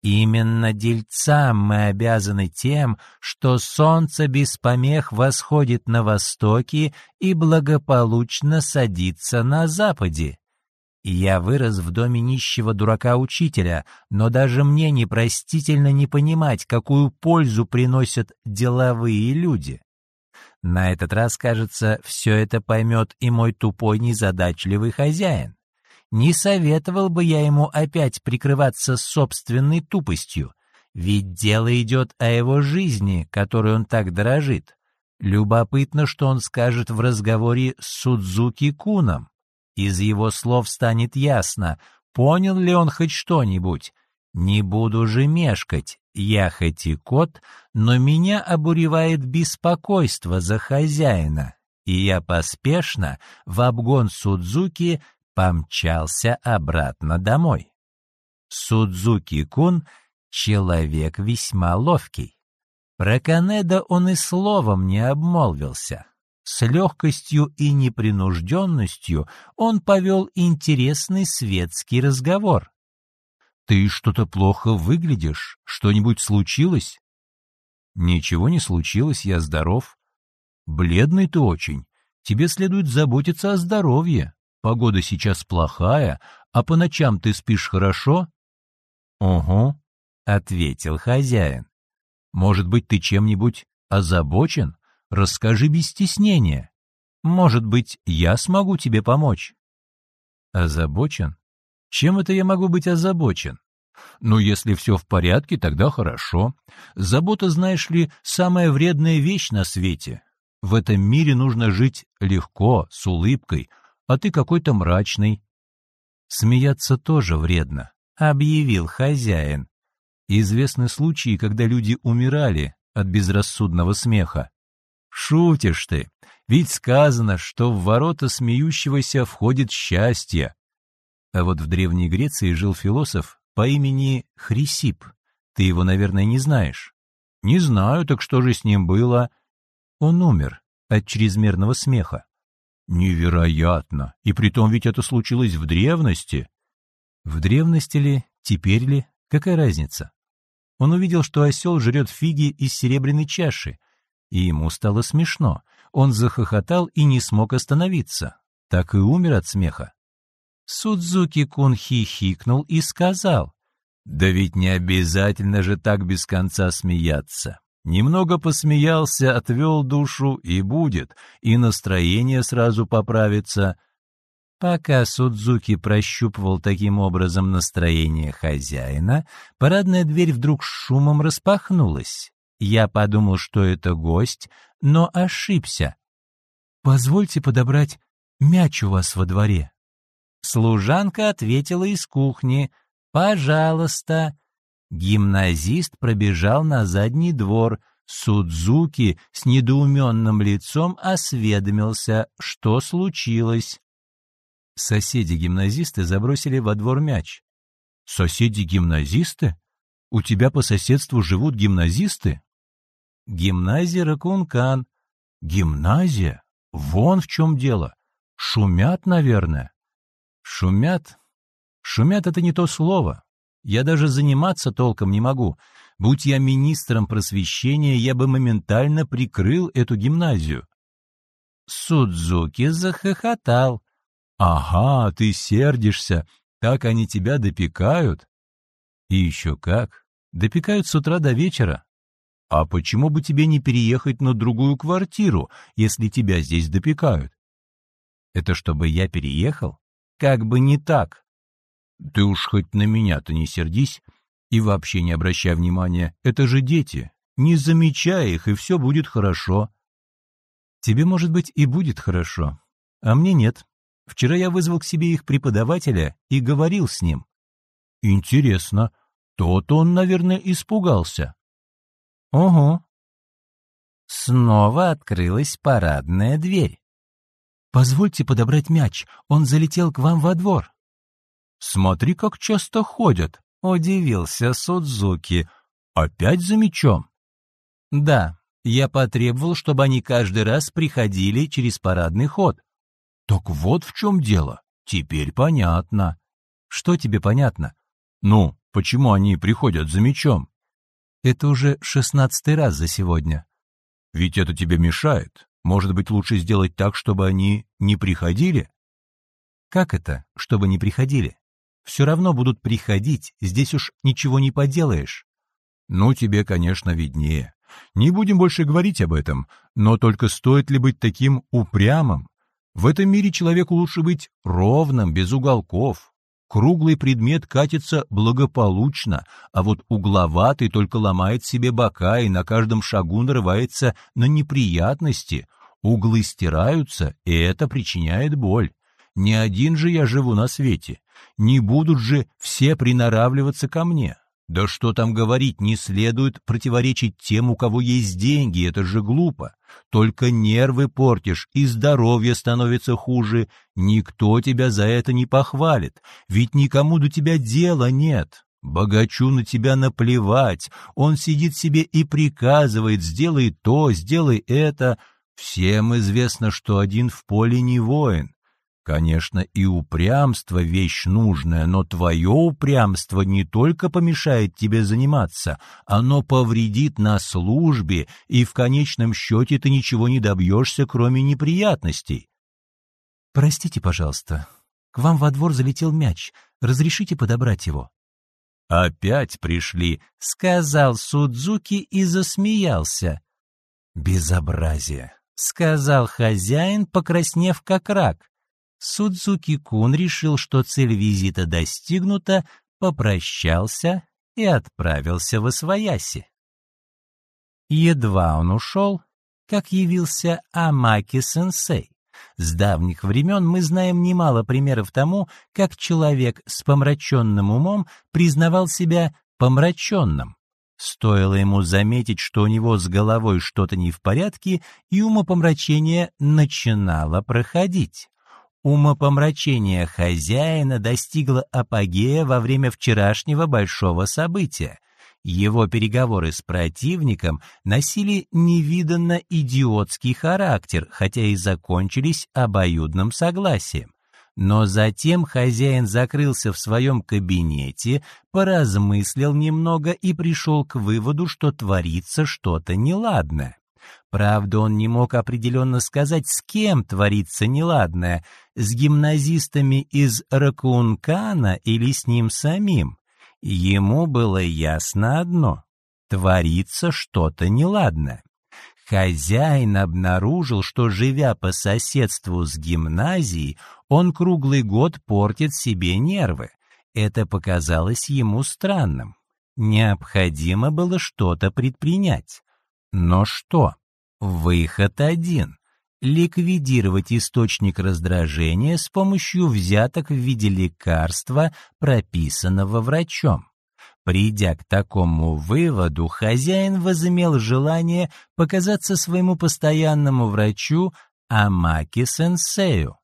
Именно дельцам мы обязаны тем, что солнце без помех восходит на востоке и благополучно садится на западе. Я вырос в доме нищего дурака-учителя, но даже мне непростительно не понимать, какую пользу приносят деловые люди. На этот раз, кажется, все это поймет и мой тупой незадачливый хозяин. Не советовал бы я ему опять прикрываться собственной тупостью, ведь дело идет о его жизни, которой он так дорожит. Любопытно, что он скажет в разговоре с Судзуки Куном. Из его слов станет ясно, понял ли он хоть что-нибудь. Не буду же мешкать, я хоть и кот, но меня обуревает беспокойство за хозяина, и я поспешно в обгон Судзуки помчался обратно домой. Судзуки-кун — человек весьма ловкий. Про Канеда он и словом не обмолвился. С легкостью и непринужденностью он повел интересный светский разговор. «Ты что-то плохо выглядишь. Что-нибудь случилось?» «Ничего не случилось, я здоров. Бледный ты очень. Тебе следует заботиться о здоровье. Погода сейчас плохая, а по ночам ты спишь хорошо?» «Ого», — ответил хозяин. «Может быть, ты чем-нибудь озабочен?» Расскажи без стеснения. Может быть, я смогу тебе помочь. Озабочен? Чем это я могу быть озабочен? Ну, если все в порядке, тогда хорошо. Забота, знаешь ли, самая вредная вещь на свете. В этом мире нужно жить легко, с улыбкой, а ты какой-то мрачный. Смеяться тоже вредно, объявил хозяин. Известны случаи, когда люди умирали от безрассудного смеха. Шутишь ты, ведь сказано, что в ворота смеющегося входит счастье. А вот в Древней Греции жил философ по имени Хрисип. Ты его, наверное, не знаешь. Не знаю, так что же с ним было? Он умер от чрезмерного смеха. Невероятно! И притом ведь это случилось в древности. В древности ли, теперь ли, какая разница? Он увидел, что осел жрет фиги из серебряной чаши, и ему стало смешно. Он захохотал и не смог остановиться. Так и умер от смеха. Судзуки-кун хихикнул и сказал, «Да ведь не обязательно же так без конца смеяться. Немного посмеялся, отвел душу, и будет, и настроение сразу поправится». Пока Судзуки прощупывал таким образом настроение хозяина, парадная дверь вдруг шумом распахнулась. Я подумал, что это гость, но ошибся. «Позвольте подобрать мяч у вас во дворе». Служанка ответила из кухни. «Пожалуйста». Гимназист пробежал на задний двор. Судзуки с недоуменным лицом осведомился, что случилось. Соседи-гимназисты забросили во двор мяч. «Соседи-гимназисты? У тебя по соседству живут гимназисты?» Гимназия Ракункан. Гимназия? Вон в чем дело. Шумят, наверное. Шумят? Шумят — это не то слово. Я даже заниматься толком не могу. Будь я министром просвещения, я бы моментально прикрыл эту гимназию. Судзуки захохотал. «Ага, ты сердишься. Так они тебя допекают?» «И еще как. Допекают с утра до вечера. «А почему бы тебе не переехать на другую квартиру, если тебя здесь допекают?» «Это чтобы я переехал? Как бы не так!» «Ты уж хоть на меня-то не сердись и вообще не обращай внимания, это же дети. Не замечай их, и все будет хорошо». «Тебе, может быть, и будет хорошо, а мне нет. Вчера я вызвал к себе их преподавателя и говорил с ним». «Интересно, тот он, наверное, испугался». Ого. Снова открылась парадная дверь. «Позвольте подобрать мяч, он залетел к вам во двор». «Смотри, как часто ходят», — удивился Судзуки. «Опять за мячом?» «Да, я потребовал, чтобы они каждый раз приходили через парадный ход». «Так вот в чем дело. Теперь понятно». «Что тебе понятно?» «Ну, почему они приходят за мячом?» Это уже шестнадцатый раз за сегодня. Ведь это тебе мешает. Может быть, лучше сделать так, чтобы они не приходили? Как это, чтобы не приходили? Все равно будут приходить, здесь уж ничего не поделаешь. Ну, тебе, конечно, виднее. Не будем больше говорить об этом, но только стоит ли быть таким упрямым? В этом мире человеку лучше быть ровным, без уголков. Круглый предмет катится благополучно, а вот угловатый только ломает себе бока и на каждом шагу нарывается на неприятности. Углы стираются, и это причиняет боль. Не один же я живу на свете. Не будут же все приноравливаться ко мне. Да что там говорить, не следует противоречить тем, у кого есть деньги, это же глупо. Только нервы портишь, и здоровье становится хуже. Никто тебя за это не похвалит, ведь никому до тебя дела нет. Богачу на тебя наплевать, он сидит себе и приказывает, сделай то, сделай это. Всем известно, что один в поле не воин. Конечно, и упрямство — вещь нужная, но твое упрямство не только помешает тебе заниматься, оно повредит на службе, и в конечном счете ты ничего не добьешься, кроме неприятностей. «Простите, пожалуйста, к вам во двор залетел мяч. Разрешите подобрать его?» «Опять пришли», — сказал Судзуки и засмеялся. «Безобразие», — сказал хозяин, покраснев как рак. Судзуки-кун решил, что цель визита достигнута, попрощался и отправился в Освояси. Едва он ушел, как явился Амаки-сенсей. С давних времен мы знаем немало примеров тому, как человек с помраченным умом признавал себя помраченным. Стоило ему заметить, что у него с головой что-то не в порядке, и умопомрачение начинало проходить. Умопомрачение хозяина достигло апогея во время вчерашнего большого события. Его переговоры с противником носили невиданно идиотский характер, хотя и закончились обоюдным согласием. Но затем хозяин закрылся в своем кабинете, поразмыслил немного и пришел к выводу, что творится что-то неладное. Правда, он не мог определенно сказать, с кем творится неладное, с гимназистами из Ракункана или с ним самим. Ему было ясно одно — творится что-то неладное. Хозяин обнаружил, что, живя по соседству с гимназией, он круглый год портит себе нервы. Это показалось ему странным. Необходимо было что-то предпринять. Но что? Выход один — ликвидировать источник раздражения с помощью взяток в виде лекарства, прописанного врачом. Придя к такому выводу, хозяин возымел желание показаться своему постоянному врачу Амаки-сенсею.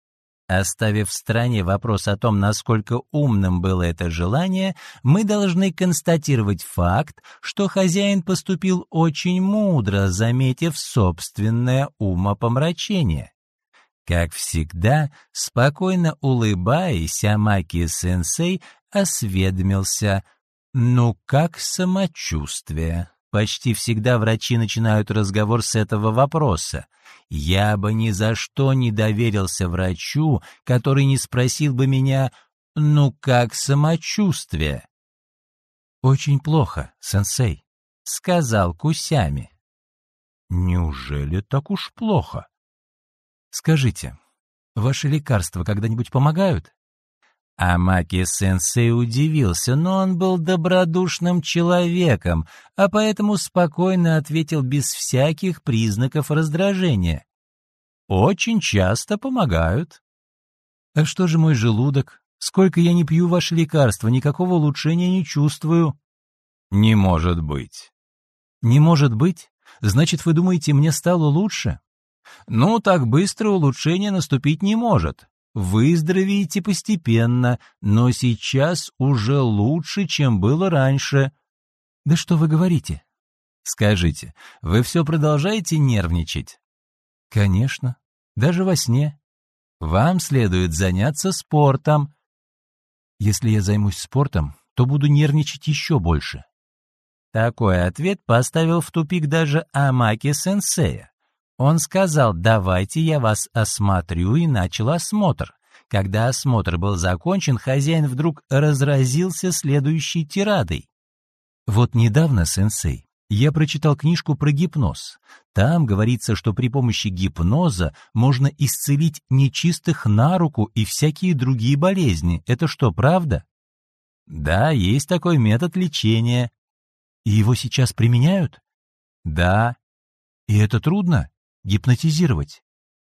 Оставив в стороне вопрос о том, насколько умным было это желание, мы должны констатировать факт, что хозяин поступил очень мудро, заметив собственное умопомрачение. Как всегда, спокойно улыбаясь, Амаки-сенсей осведомился «Ну как самочувствие?» Почти всегда врачи начинают разговор с этого вопроса. Я бы ни за что не доверился врачу, который не спросил бы меня «Ну как самочувствие?» «Очень плохо, сенсей», — сказал Кусями. «Неужели так уж плохо?» «Скажите, ваши лекарства когда-нибудь помогают?» Амаки-сенсей удивился, но он был добродушным человеком, а поэтому спокойно ответил без всяких признаков раздражения. «Очень часто помогают». «А что же мой желудок? Сколько я не пью ваши лекарства, никакого улучшения не чувствую». «Не может быть». «Не может быть? Значит, вы думаете, мне стало лучше?» «Ну, так быстро улучшение наступить не может. Выздоровеете постепенно, но сейчас уже лучше, чем было раньше. Да что вы говорите? Скажите, вы все продолжаете нервничать? Конечно, даже во сне. Вам следует заняться спортом. Если я займусь спортом, то буду нервничать еще больше. Такой ответ поставил в тупик даже Амаки-сенсея. Он сказал, давайте я вас осмотрю, и начал осмотр. Когда осмотр был закончен, хозяин вдруг разразился следующей тирадой. Вот недавно, сенсей, я прочитал книжку про гипноз. Там говорится, что при помощи гипноза можно исцелить нечистых на руку и всякие другие болезни. Это что, правда? Да, есть такой метод лечения. И его сейчас применяют? Да. И это трудно? Гипнотизировать?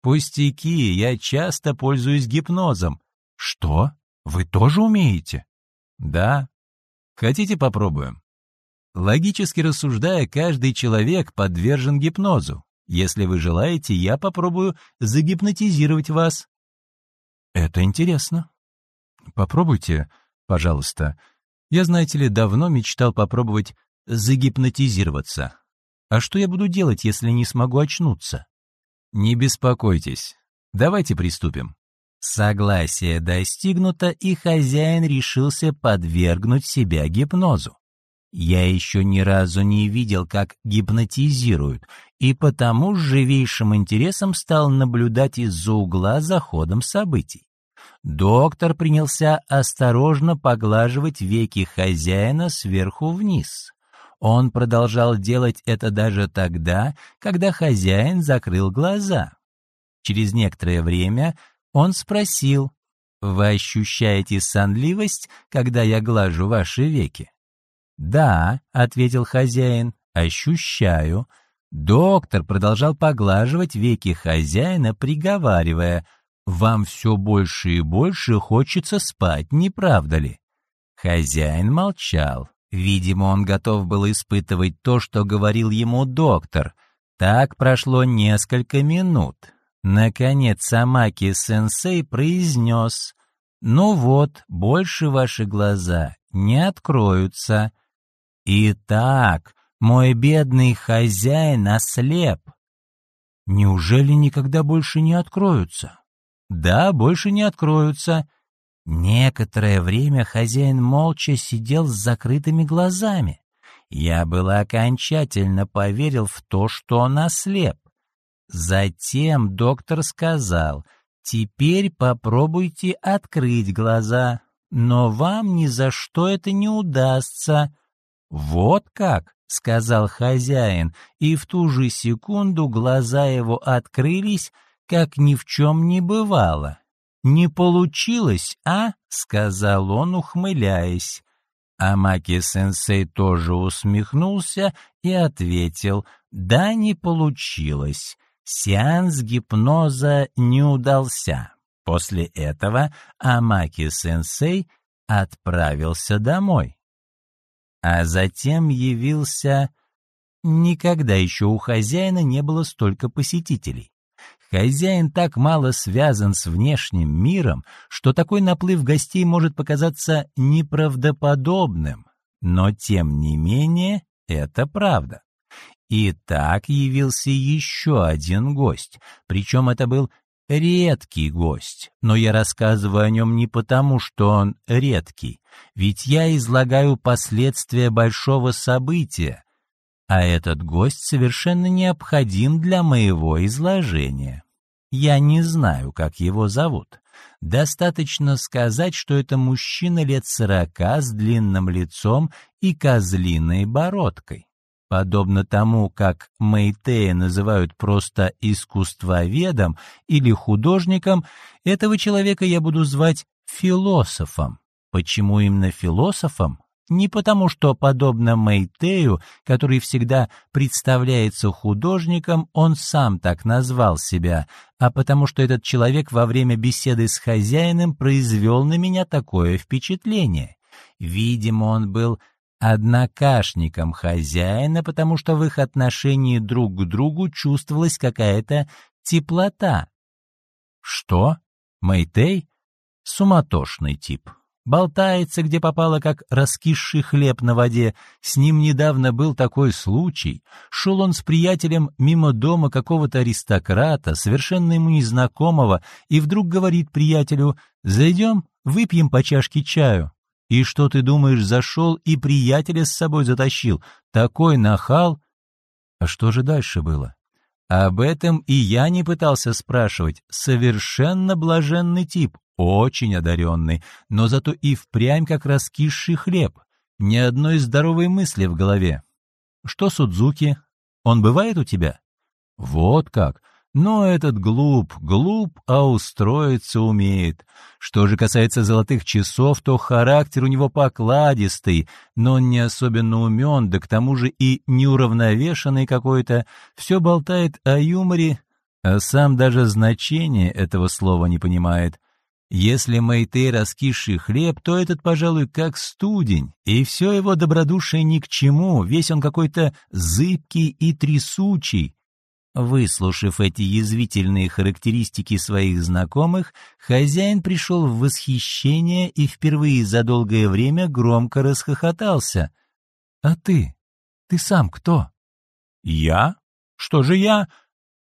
Пустяки, я часто пользуюсь гипнозом. Что? Вы тоже умеете? Да. Хотите попробуем? Логически рассуждая, каждый человек подвержен гипнозу. Если вы желаете, я попробую загипнотизировать вас. Это интересно. Попробуйте, пожалуйста. Я, знаете ли, давно мечтал попробовать загипнотизироваться. А что я буду делать, если не смогу очнуться? Не беспокойтесь. Давайте приступим. Согласие достигнуто, и хозяин решился подвергнуть себя гипнозу. Я еще ни разу не видел, как гипнотизируют, и потому с живейшим интересом стал наблюдать из-за угла за ходом событий. Доктор принялся осторожно поглаживать веки хозяина сверху вниз. Он продолжал делать это даже тогда, когда хозяин закрыл глаза. Через некоторое время он спросил, «Вы ощущаете сонливость, когда я глажу ваши веки?» «Да», — ответил хозяин, — «ощущаю». Доктор продолжал поглаживать веки хозяина, приговаривая, «Вам все больше и больше хочется спать, не правда ли?» Хозяин молчал. Видимо, он готов был испытывать то, что говорил ему доктор. Так прошло несколько минут. Наконец Самаки-сенсей произнес, «Ну вот, больше ваши глаза не откроются». Итак, мой бедный хозяин ослеп. Неужели никогда больше не откроются? Да, больше не откроются. Некоторое время хозяин молча сидел с закрытыми глазами. Я был окончательно поверил в то, что он ослеп. Затем доктор сказал, «Теперь попробуйте открыть глаза, но вам ни за что это не удастся. «Вот как!» — сказал хозяин, и в ту же секунду глаза его открылись, как ни в чем не бывало. «Не получилось, а?» — сказал он, ухмыляясь. Амаки-сенсей тоже усмехнулся и ответил, «Да, не получилось. Сеанс гипноза не удался». После этого Амаки-сенсей отправился домой. А затем явился... Никогда еще у хозяина не было столько посетителей. Хозяин так мало связан с внешним миром, что такой наплыв гостей может показаться неправдоподобным. Но, тем не менее, это правда. И так явился еще один гость, причем это был редкий гость, но я рассказываю о нем не потому, что он редкий, ведь я излагаю последствия большого события, а этот гость совершенно необходим для моего изложения. Я не знаю, как его зовут. Достаточно сказать, что это мужчина лет сорока с длинным лицом и козлиной бородкой. Подобно тому, как Мэйтея называют просто искусствоведом или художником, этого человека я буду звать философом. Почему именно философом? Не потому, что, подобно Мэйтею, который всегда представляется художником, он сам так назвал себя, а потому что этот человек во время беседы с хозяином произвел на меня такое впечатление. Видимо, он был однокашником хозяина, потому что в их отношении друг к другу чувствовалась какая-то теплота. Что? Мэйтей? Суматошный тип. Болтается, где попало, как раскисший хлеб на воде. С ним недавно был такой случай. Шел он с приятелем мимо дома какого-то аристократа, совершенно ему незнакомого, и вдруг говорит приятелю «Зайдем, выпьем по чашке чаю». И что ты думаешь, зашел и приятеля с собой затащил? Такой нахал! А что же дальше было? Об этом и я не пытался спрашивать. Совершенно блаженный тип, очень одаренный, но зато и впрямь как раскисший хлеб. Ни одной здоровой мысли в голове. Что Судзуки? Он бывает у тебя? Вот как. Но этот глуп, глуп, а устроиться умеет. Что же касается золотых часов, то характер у него покладистый, но он не особенно умен, да к тому же и неуравновешенный какой-то, все болтает о юморе, а сам даже значение этого слова не понимает. Если Мэйтей раскисший хлеб, то этот, пожалуй, как студень, и все его добродушие ни к чему, весь он какой-то зыбкий и трясучий. Выслушав эти язвительные характеристики своих знакомых, хозяин пришел в восхищение и впервые за долгое время громко расхохотался. «А ты? Ты сам кто?» «Я? Что же я?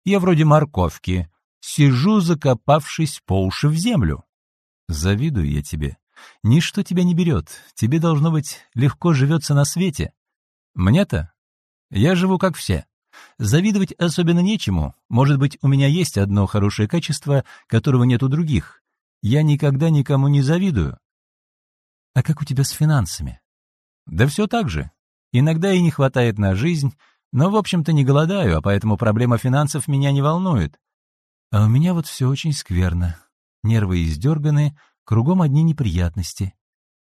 Я вроде морковки. Сижу, закопавшись по уши в землю». Завидую я тебе. Ничто тебя не берет. Тебе, должно быть, легко живется на свете. Мне-то? Я живу как все. Завидовать особенно нечему. Может быть, у меня есть одно хорошее качество, которого нет у других. Я никогда никому не завидую. А как у тебя с финансами? Да все так же. Иногда и не хватает на жизнь, но, в общем-то, не голодаю, а поэтому проблема финансов меня не волнует. А у меня вот все очень скверно нервы издерганы, кругом одни неприятности.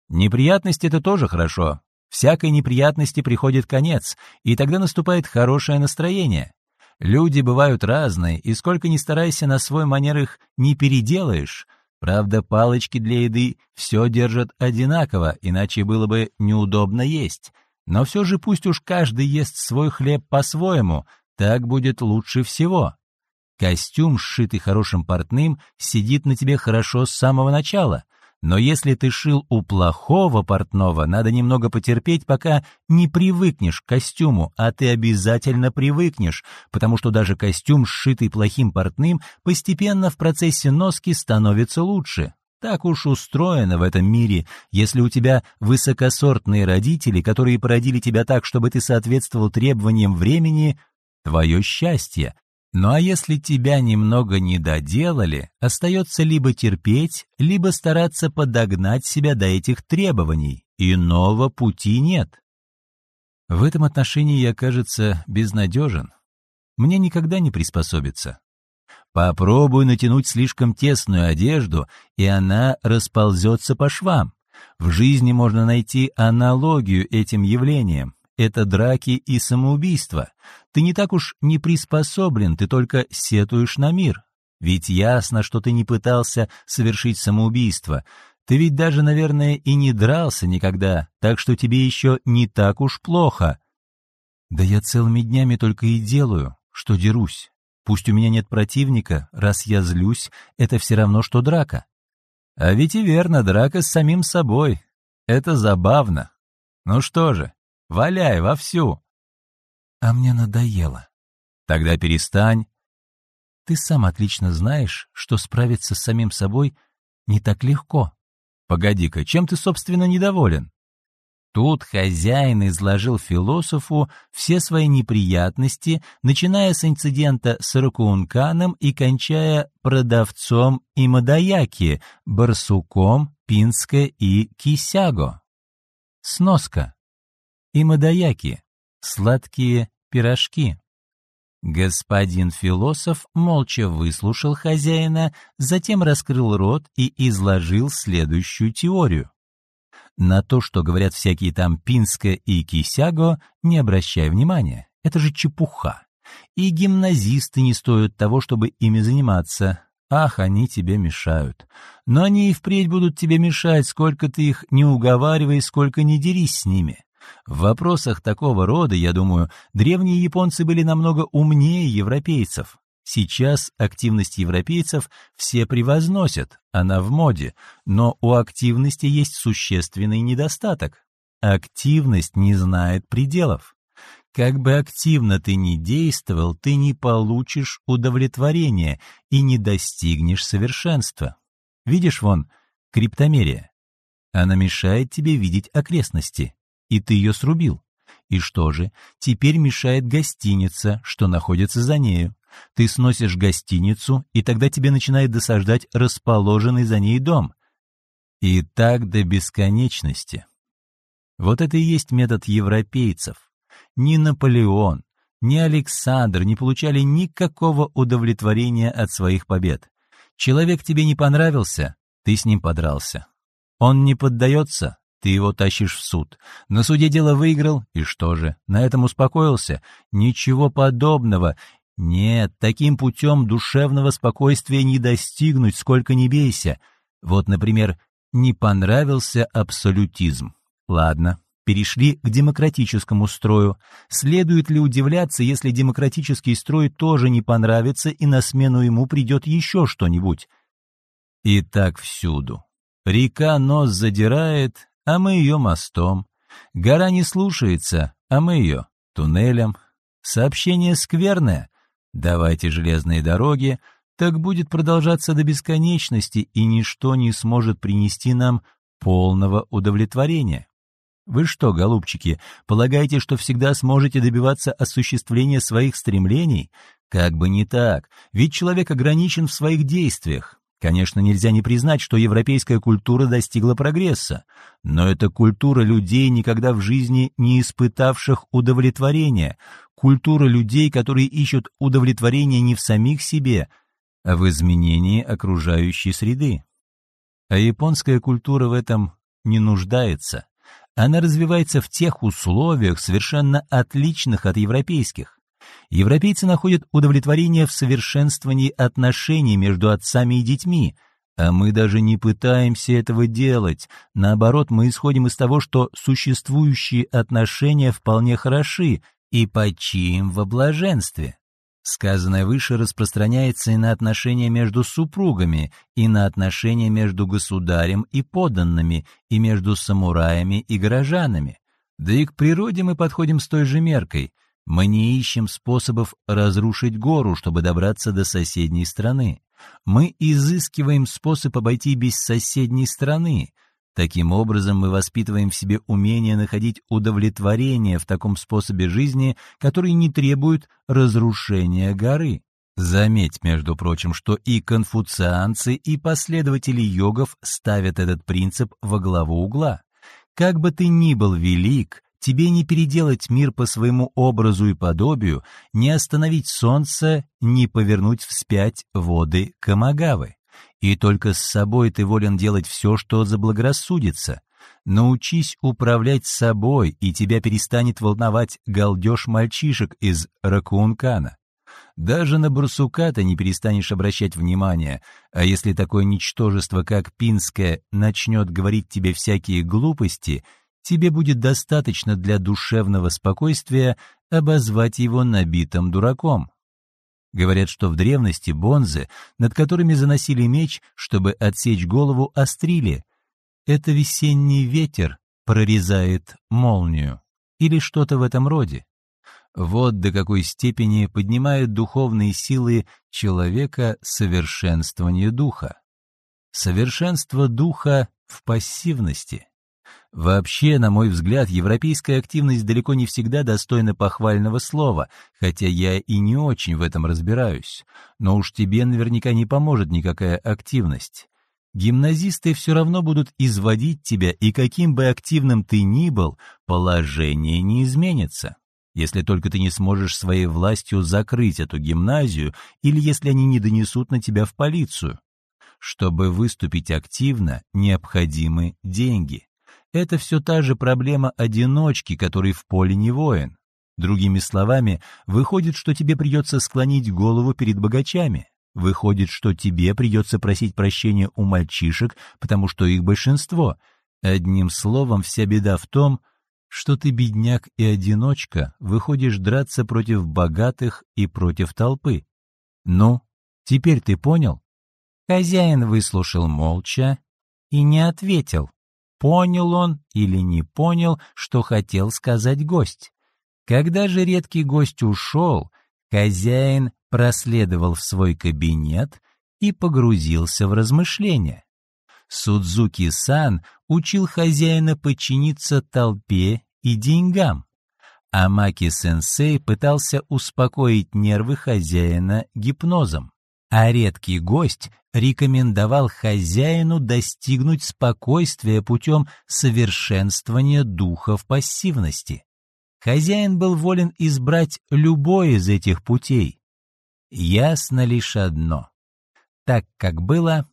Неприятности — это тоже хорошо. Всякой неприятности приходит конец, и тогда наступает хорошее настроение. Люди бывают разные, и сколько ни старайся на свой манер их не переделаешь. Правда, палочки для еды все держат одинаково, иначе было бы неудобно есть. Но все же пусть уж каждый ест свой хлеб по-своему, так будет лучше всего. Костюм, сшитый хорошим портным, сидит на тебе хорошо с самого начала. Но если ты шил у плохого портного, надо немного потерпеть, пока не привыкнешь к костюму, а ты обязательно привыкнешь, потому что даже костюм, сшитый плохим портным, постепенно в процессе носки становится лучше. Так уж устроено в этом мире. Если у тебя высокосортные родители, которые породили тебя так, чтобы ты соответствовал требованиям времени, твое счастье. Ну а если тебя немного не доделали, остается либо терпеть, либо стараться подогнать себя до этих требований. Иного пути нет. В этом отношении я, кажется, безнадежен. Мне никогда не приспособиться. Попробуй натянуть слишком тесную одежду, и она расползется по швам. В жизни можно найти аналогию этим явлениям это драки и самоубийства. Ты не так уж не приспособлен, ты только сетуешь на мир. Ведь ясно, что ты не пытался совершить самоубийство. Ты ведь даже, наверное, и не дрался никогда, так что тебе еще не так уж плохо. Да я целыми днями только и делаю, что дерусь. Пусть у меня нет противника, раз я злюсь, это все равно, что драка. А ведь и верно, драка с самим собой. Это забавно. Ну что же, Валяй вовсю!» «А мне надоело». «Тогда перестань». «Ты сам отлично знаешь, что справиться с самим собой не так легко». «Погоди-ка, чем ты, собственно, недоволен?» Тут хозяин изложил философу все свои неприятности, начиная с инцидента с Ракуунканом и кончая продавцом и Мадаяки, Барсуком, Пинско и Кисяго. Сноска и мадаяки, сладкие пирожки. Господин философ молча выслушал хозяина, затем раскрыл рот и изложил следующую теорию. На то, что говорят всякие там Пинска и Кисяго, не обращай внимания. Это же чепуха. И гимназисты не стоят того, чтобы ими заниматься. Ах, они тебе мешают. Но они и впредь будут тебе мешать, сколько ты их не уговаривай, сколько не дерись с ними. В вопросах такого рода, я думаю, древние японцы были намного умнее европейцев. Сейчас активность европейцев все превозносят, она в моде, но у активности есть существенный недостаток. Активность не знает пределов. Как бы активно ты ни действовал, ты не получишь удовлетворения и не достигнешь совершенства. Видишь вон, криптомерия. Она мешает тебе видеть окрестности и ты ее срубил. И что же, теперь мешает гостиница, что находится за нею. Ты сносишь гостиницу, и тогда тебе начинает досаждать расположенный за ней дом. И так до бесконечности. Вот это и есть метод европейцев. Ни Наполеон, ни Александр не получали никакого удовлетворения от своих побед. Человек тебе не понравился, ты с ним подрался. Он не поддается, ты его тащишь в суд. На суде дело выиграл, и что же, на этом успокоился? Ничего подобного. Нет, таким путем душевного спокойствия не достигнуть, сколько ни бейся. Вот, например, не понравился абсолютизм. Ладно, перешли к демократическому строю. Следует ли удивляться, если демократический строй тоже не понравится и на смену ему придет еще что-нибудь? И так всюду. Река нос задирает, а мы ее мостом. Гора не слушается, а мы ее туннелем. Сообщение скверное. Давайте железные дороги, так будет продолжаться до бесконечности, и ничто не сможет принести нам полного удовлетворения. Вы что, голубчики, полагаете, что всегда сможете добиваться осуществления своих стремлений? Как бы не так, ведь человек ограничен в своих действиях. Конечно, нельзя не признать, что европейская культура достигла прогресса, но это культура людей, никогда в жизни не испытавших удовлетворения, культура людей, которые ищут удовлетворение не в самих себе, а в изменении окружающей среды. А японская культура в этом не нуждается. Она развивается в тех условиях, совершенно отличных от европейских. Европейцы находят удовлетворение в совершенствовании отношений между отцами и детьми, а мы даже не пытаемся этого делать. Наоборот, мы исходим из того, что существующие отношения вполне хороши и почием во блаженстве. Сказанное выше распространяется и на отношения между супругами, и на отношения между государем и подданными, и между самураями и горожанами. Да и к природе мы подходим с той же меркой. Мы не ищем способов разрушить гору, чтобы добраться до соседней страны. Мы изыскиваем способ обойти без соседней страны, Таким образом, мы воспитываем в себе умение находить удовлетворение в таком способе жизни, который не требует разрушения горы. Заметь, между прочим, что и конфуцианцы, и последователи йогов ставят этот принцип во главу угла. Как бы ты ни был велик, тебе не переделать мир по своему образу и подобию, не остановить солнце, не повернуть вспять воды Камагавы и только с собой ты волен делать все, что заблагорассудится. Научись управлять собой, и тебя перестанет волновать галдеж мальчишек из Ракуункана. Даже на барсука ты не перестанешь обращать внимание, а если такое ничтожество, как Пинское, начнет говорить тебе всякие глупости, тебе будет достаточно для душевного спокойствия обозвать его набитым дураком. Говорят, что в древности бонзы, над которыми заносили меч, чтобы отсечь голову, острили. Это весенний ветер прорезает молнию. Или что-то в этом роде. Вот до какой степени поднимают духовные силы человека совершенствование духа. Совершенство духа в пассивности. Вообще, на мой взгляд, европейская активность далеко не всегда достойна похвального слова, хотя я и не очень в этом разбираюсь. Но уж тебе наверняка не поможет никакая активность. Гимназисты все равно будут изводить тебя, и каким бы активным ты ни был, положение не изменится. Если только ты не сможешь своей властью закрыть эту гимназию, или если они не донесут на тебя в полицию. Чтобы выступить активно, необходимы деньги. Это все та же проблема одиночки, который в поле не воин. Другими словами, выходит, что тебе придется склонить голову перед богачами. Выходит, что тебе придется просить прощения у мальчишек, потому что их большинство. Одним словом, вся беда в том, что ты, бедняк и одиночка, выходишь драться против богатых и против толпы. Ну, теперь ты понял? Хозяин выслушал молча и не ответил. Понял он или не понял, что хотел сказать гость. Когда же редкий гость ушел, хозяин проследовал в свой кабинет и погрузился в размышления. Судзуки-сан учил хозяина подчиниться толпе и деньгам. а Маки-сенсей пытался успокоить нервы хозяина гипнозом, а редкий гость рекомендовал хозяину достигнуть спокойствия путем совершенствования духа в пассивности. Хозяин был волен избрать любой из этих путей. Ясно лишь одно. Так, как было,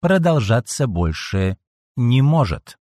продолжаться больше не может.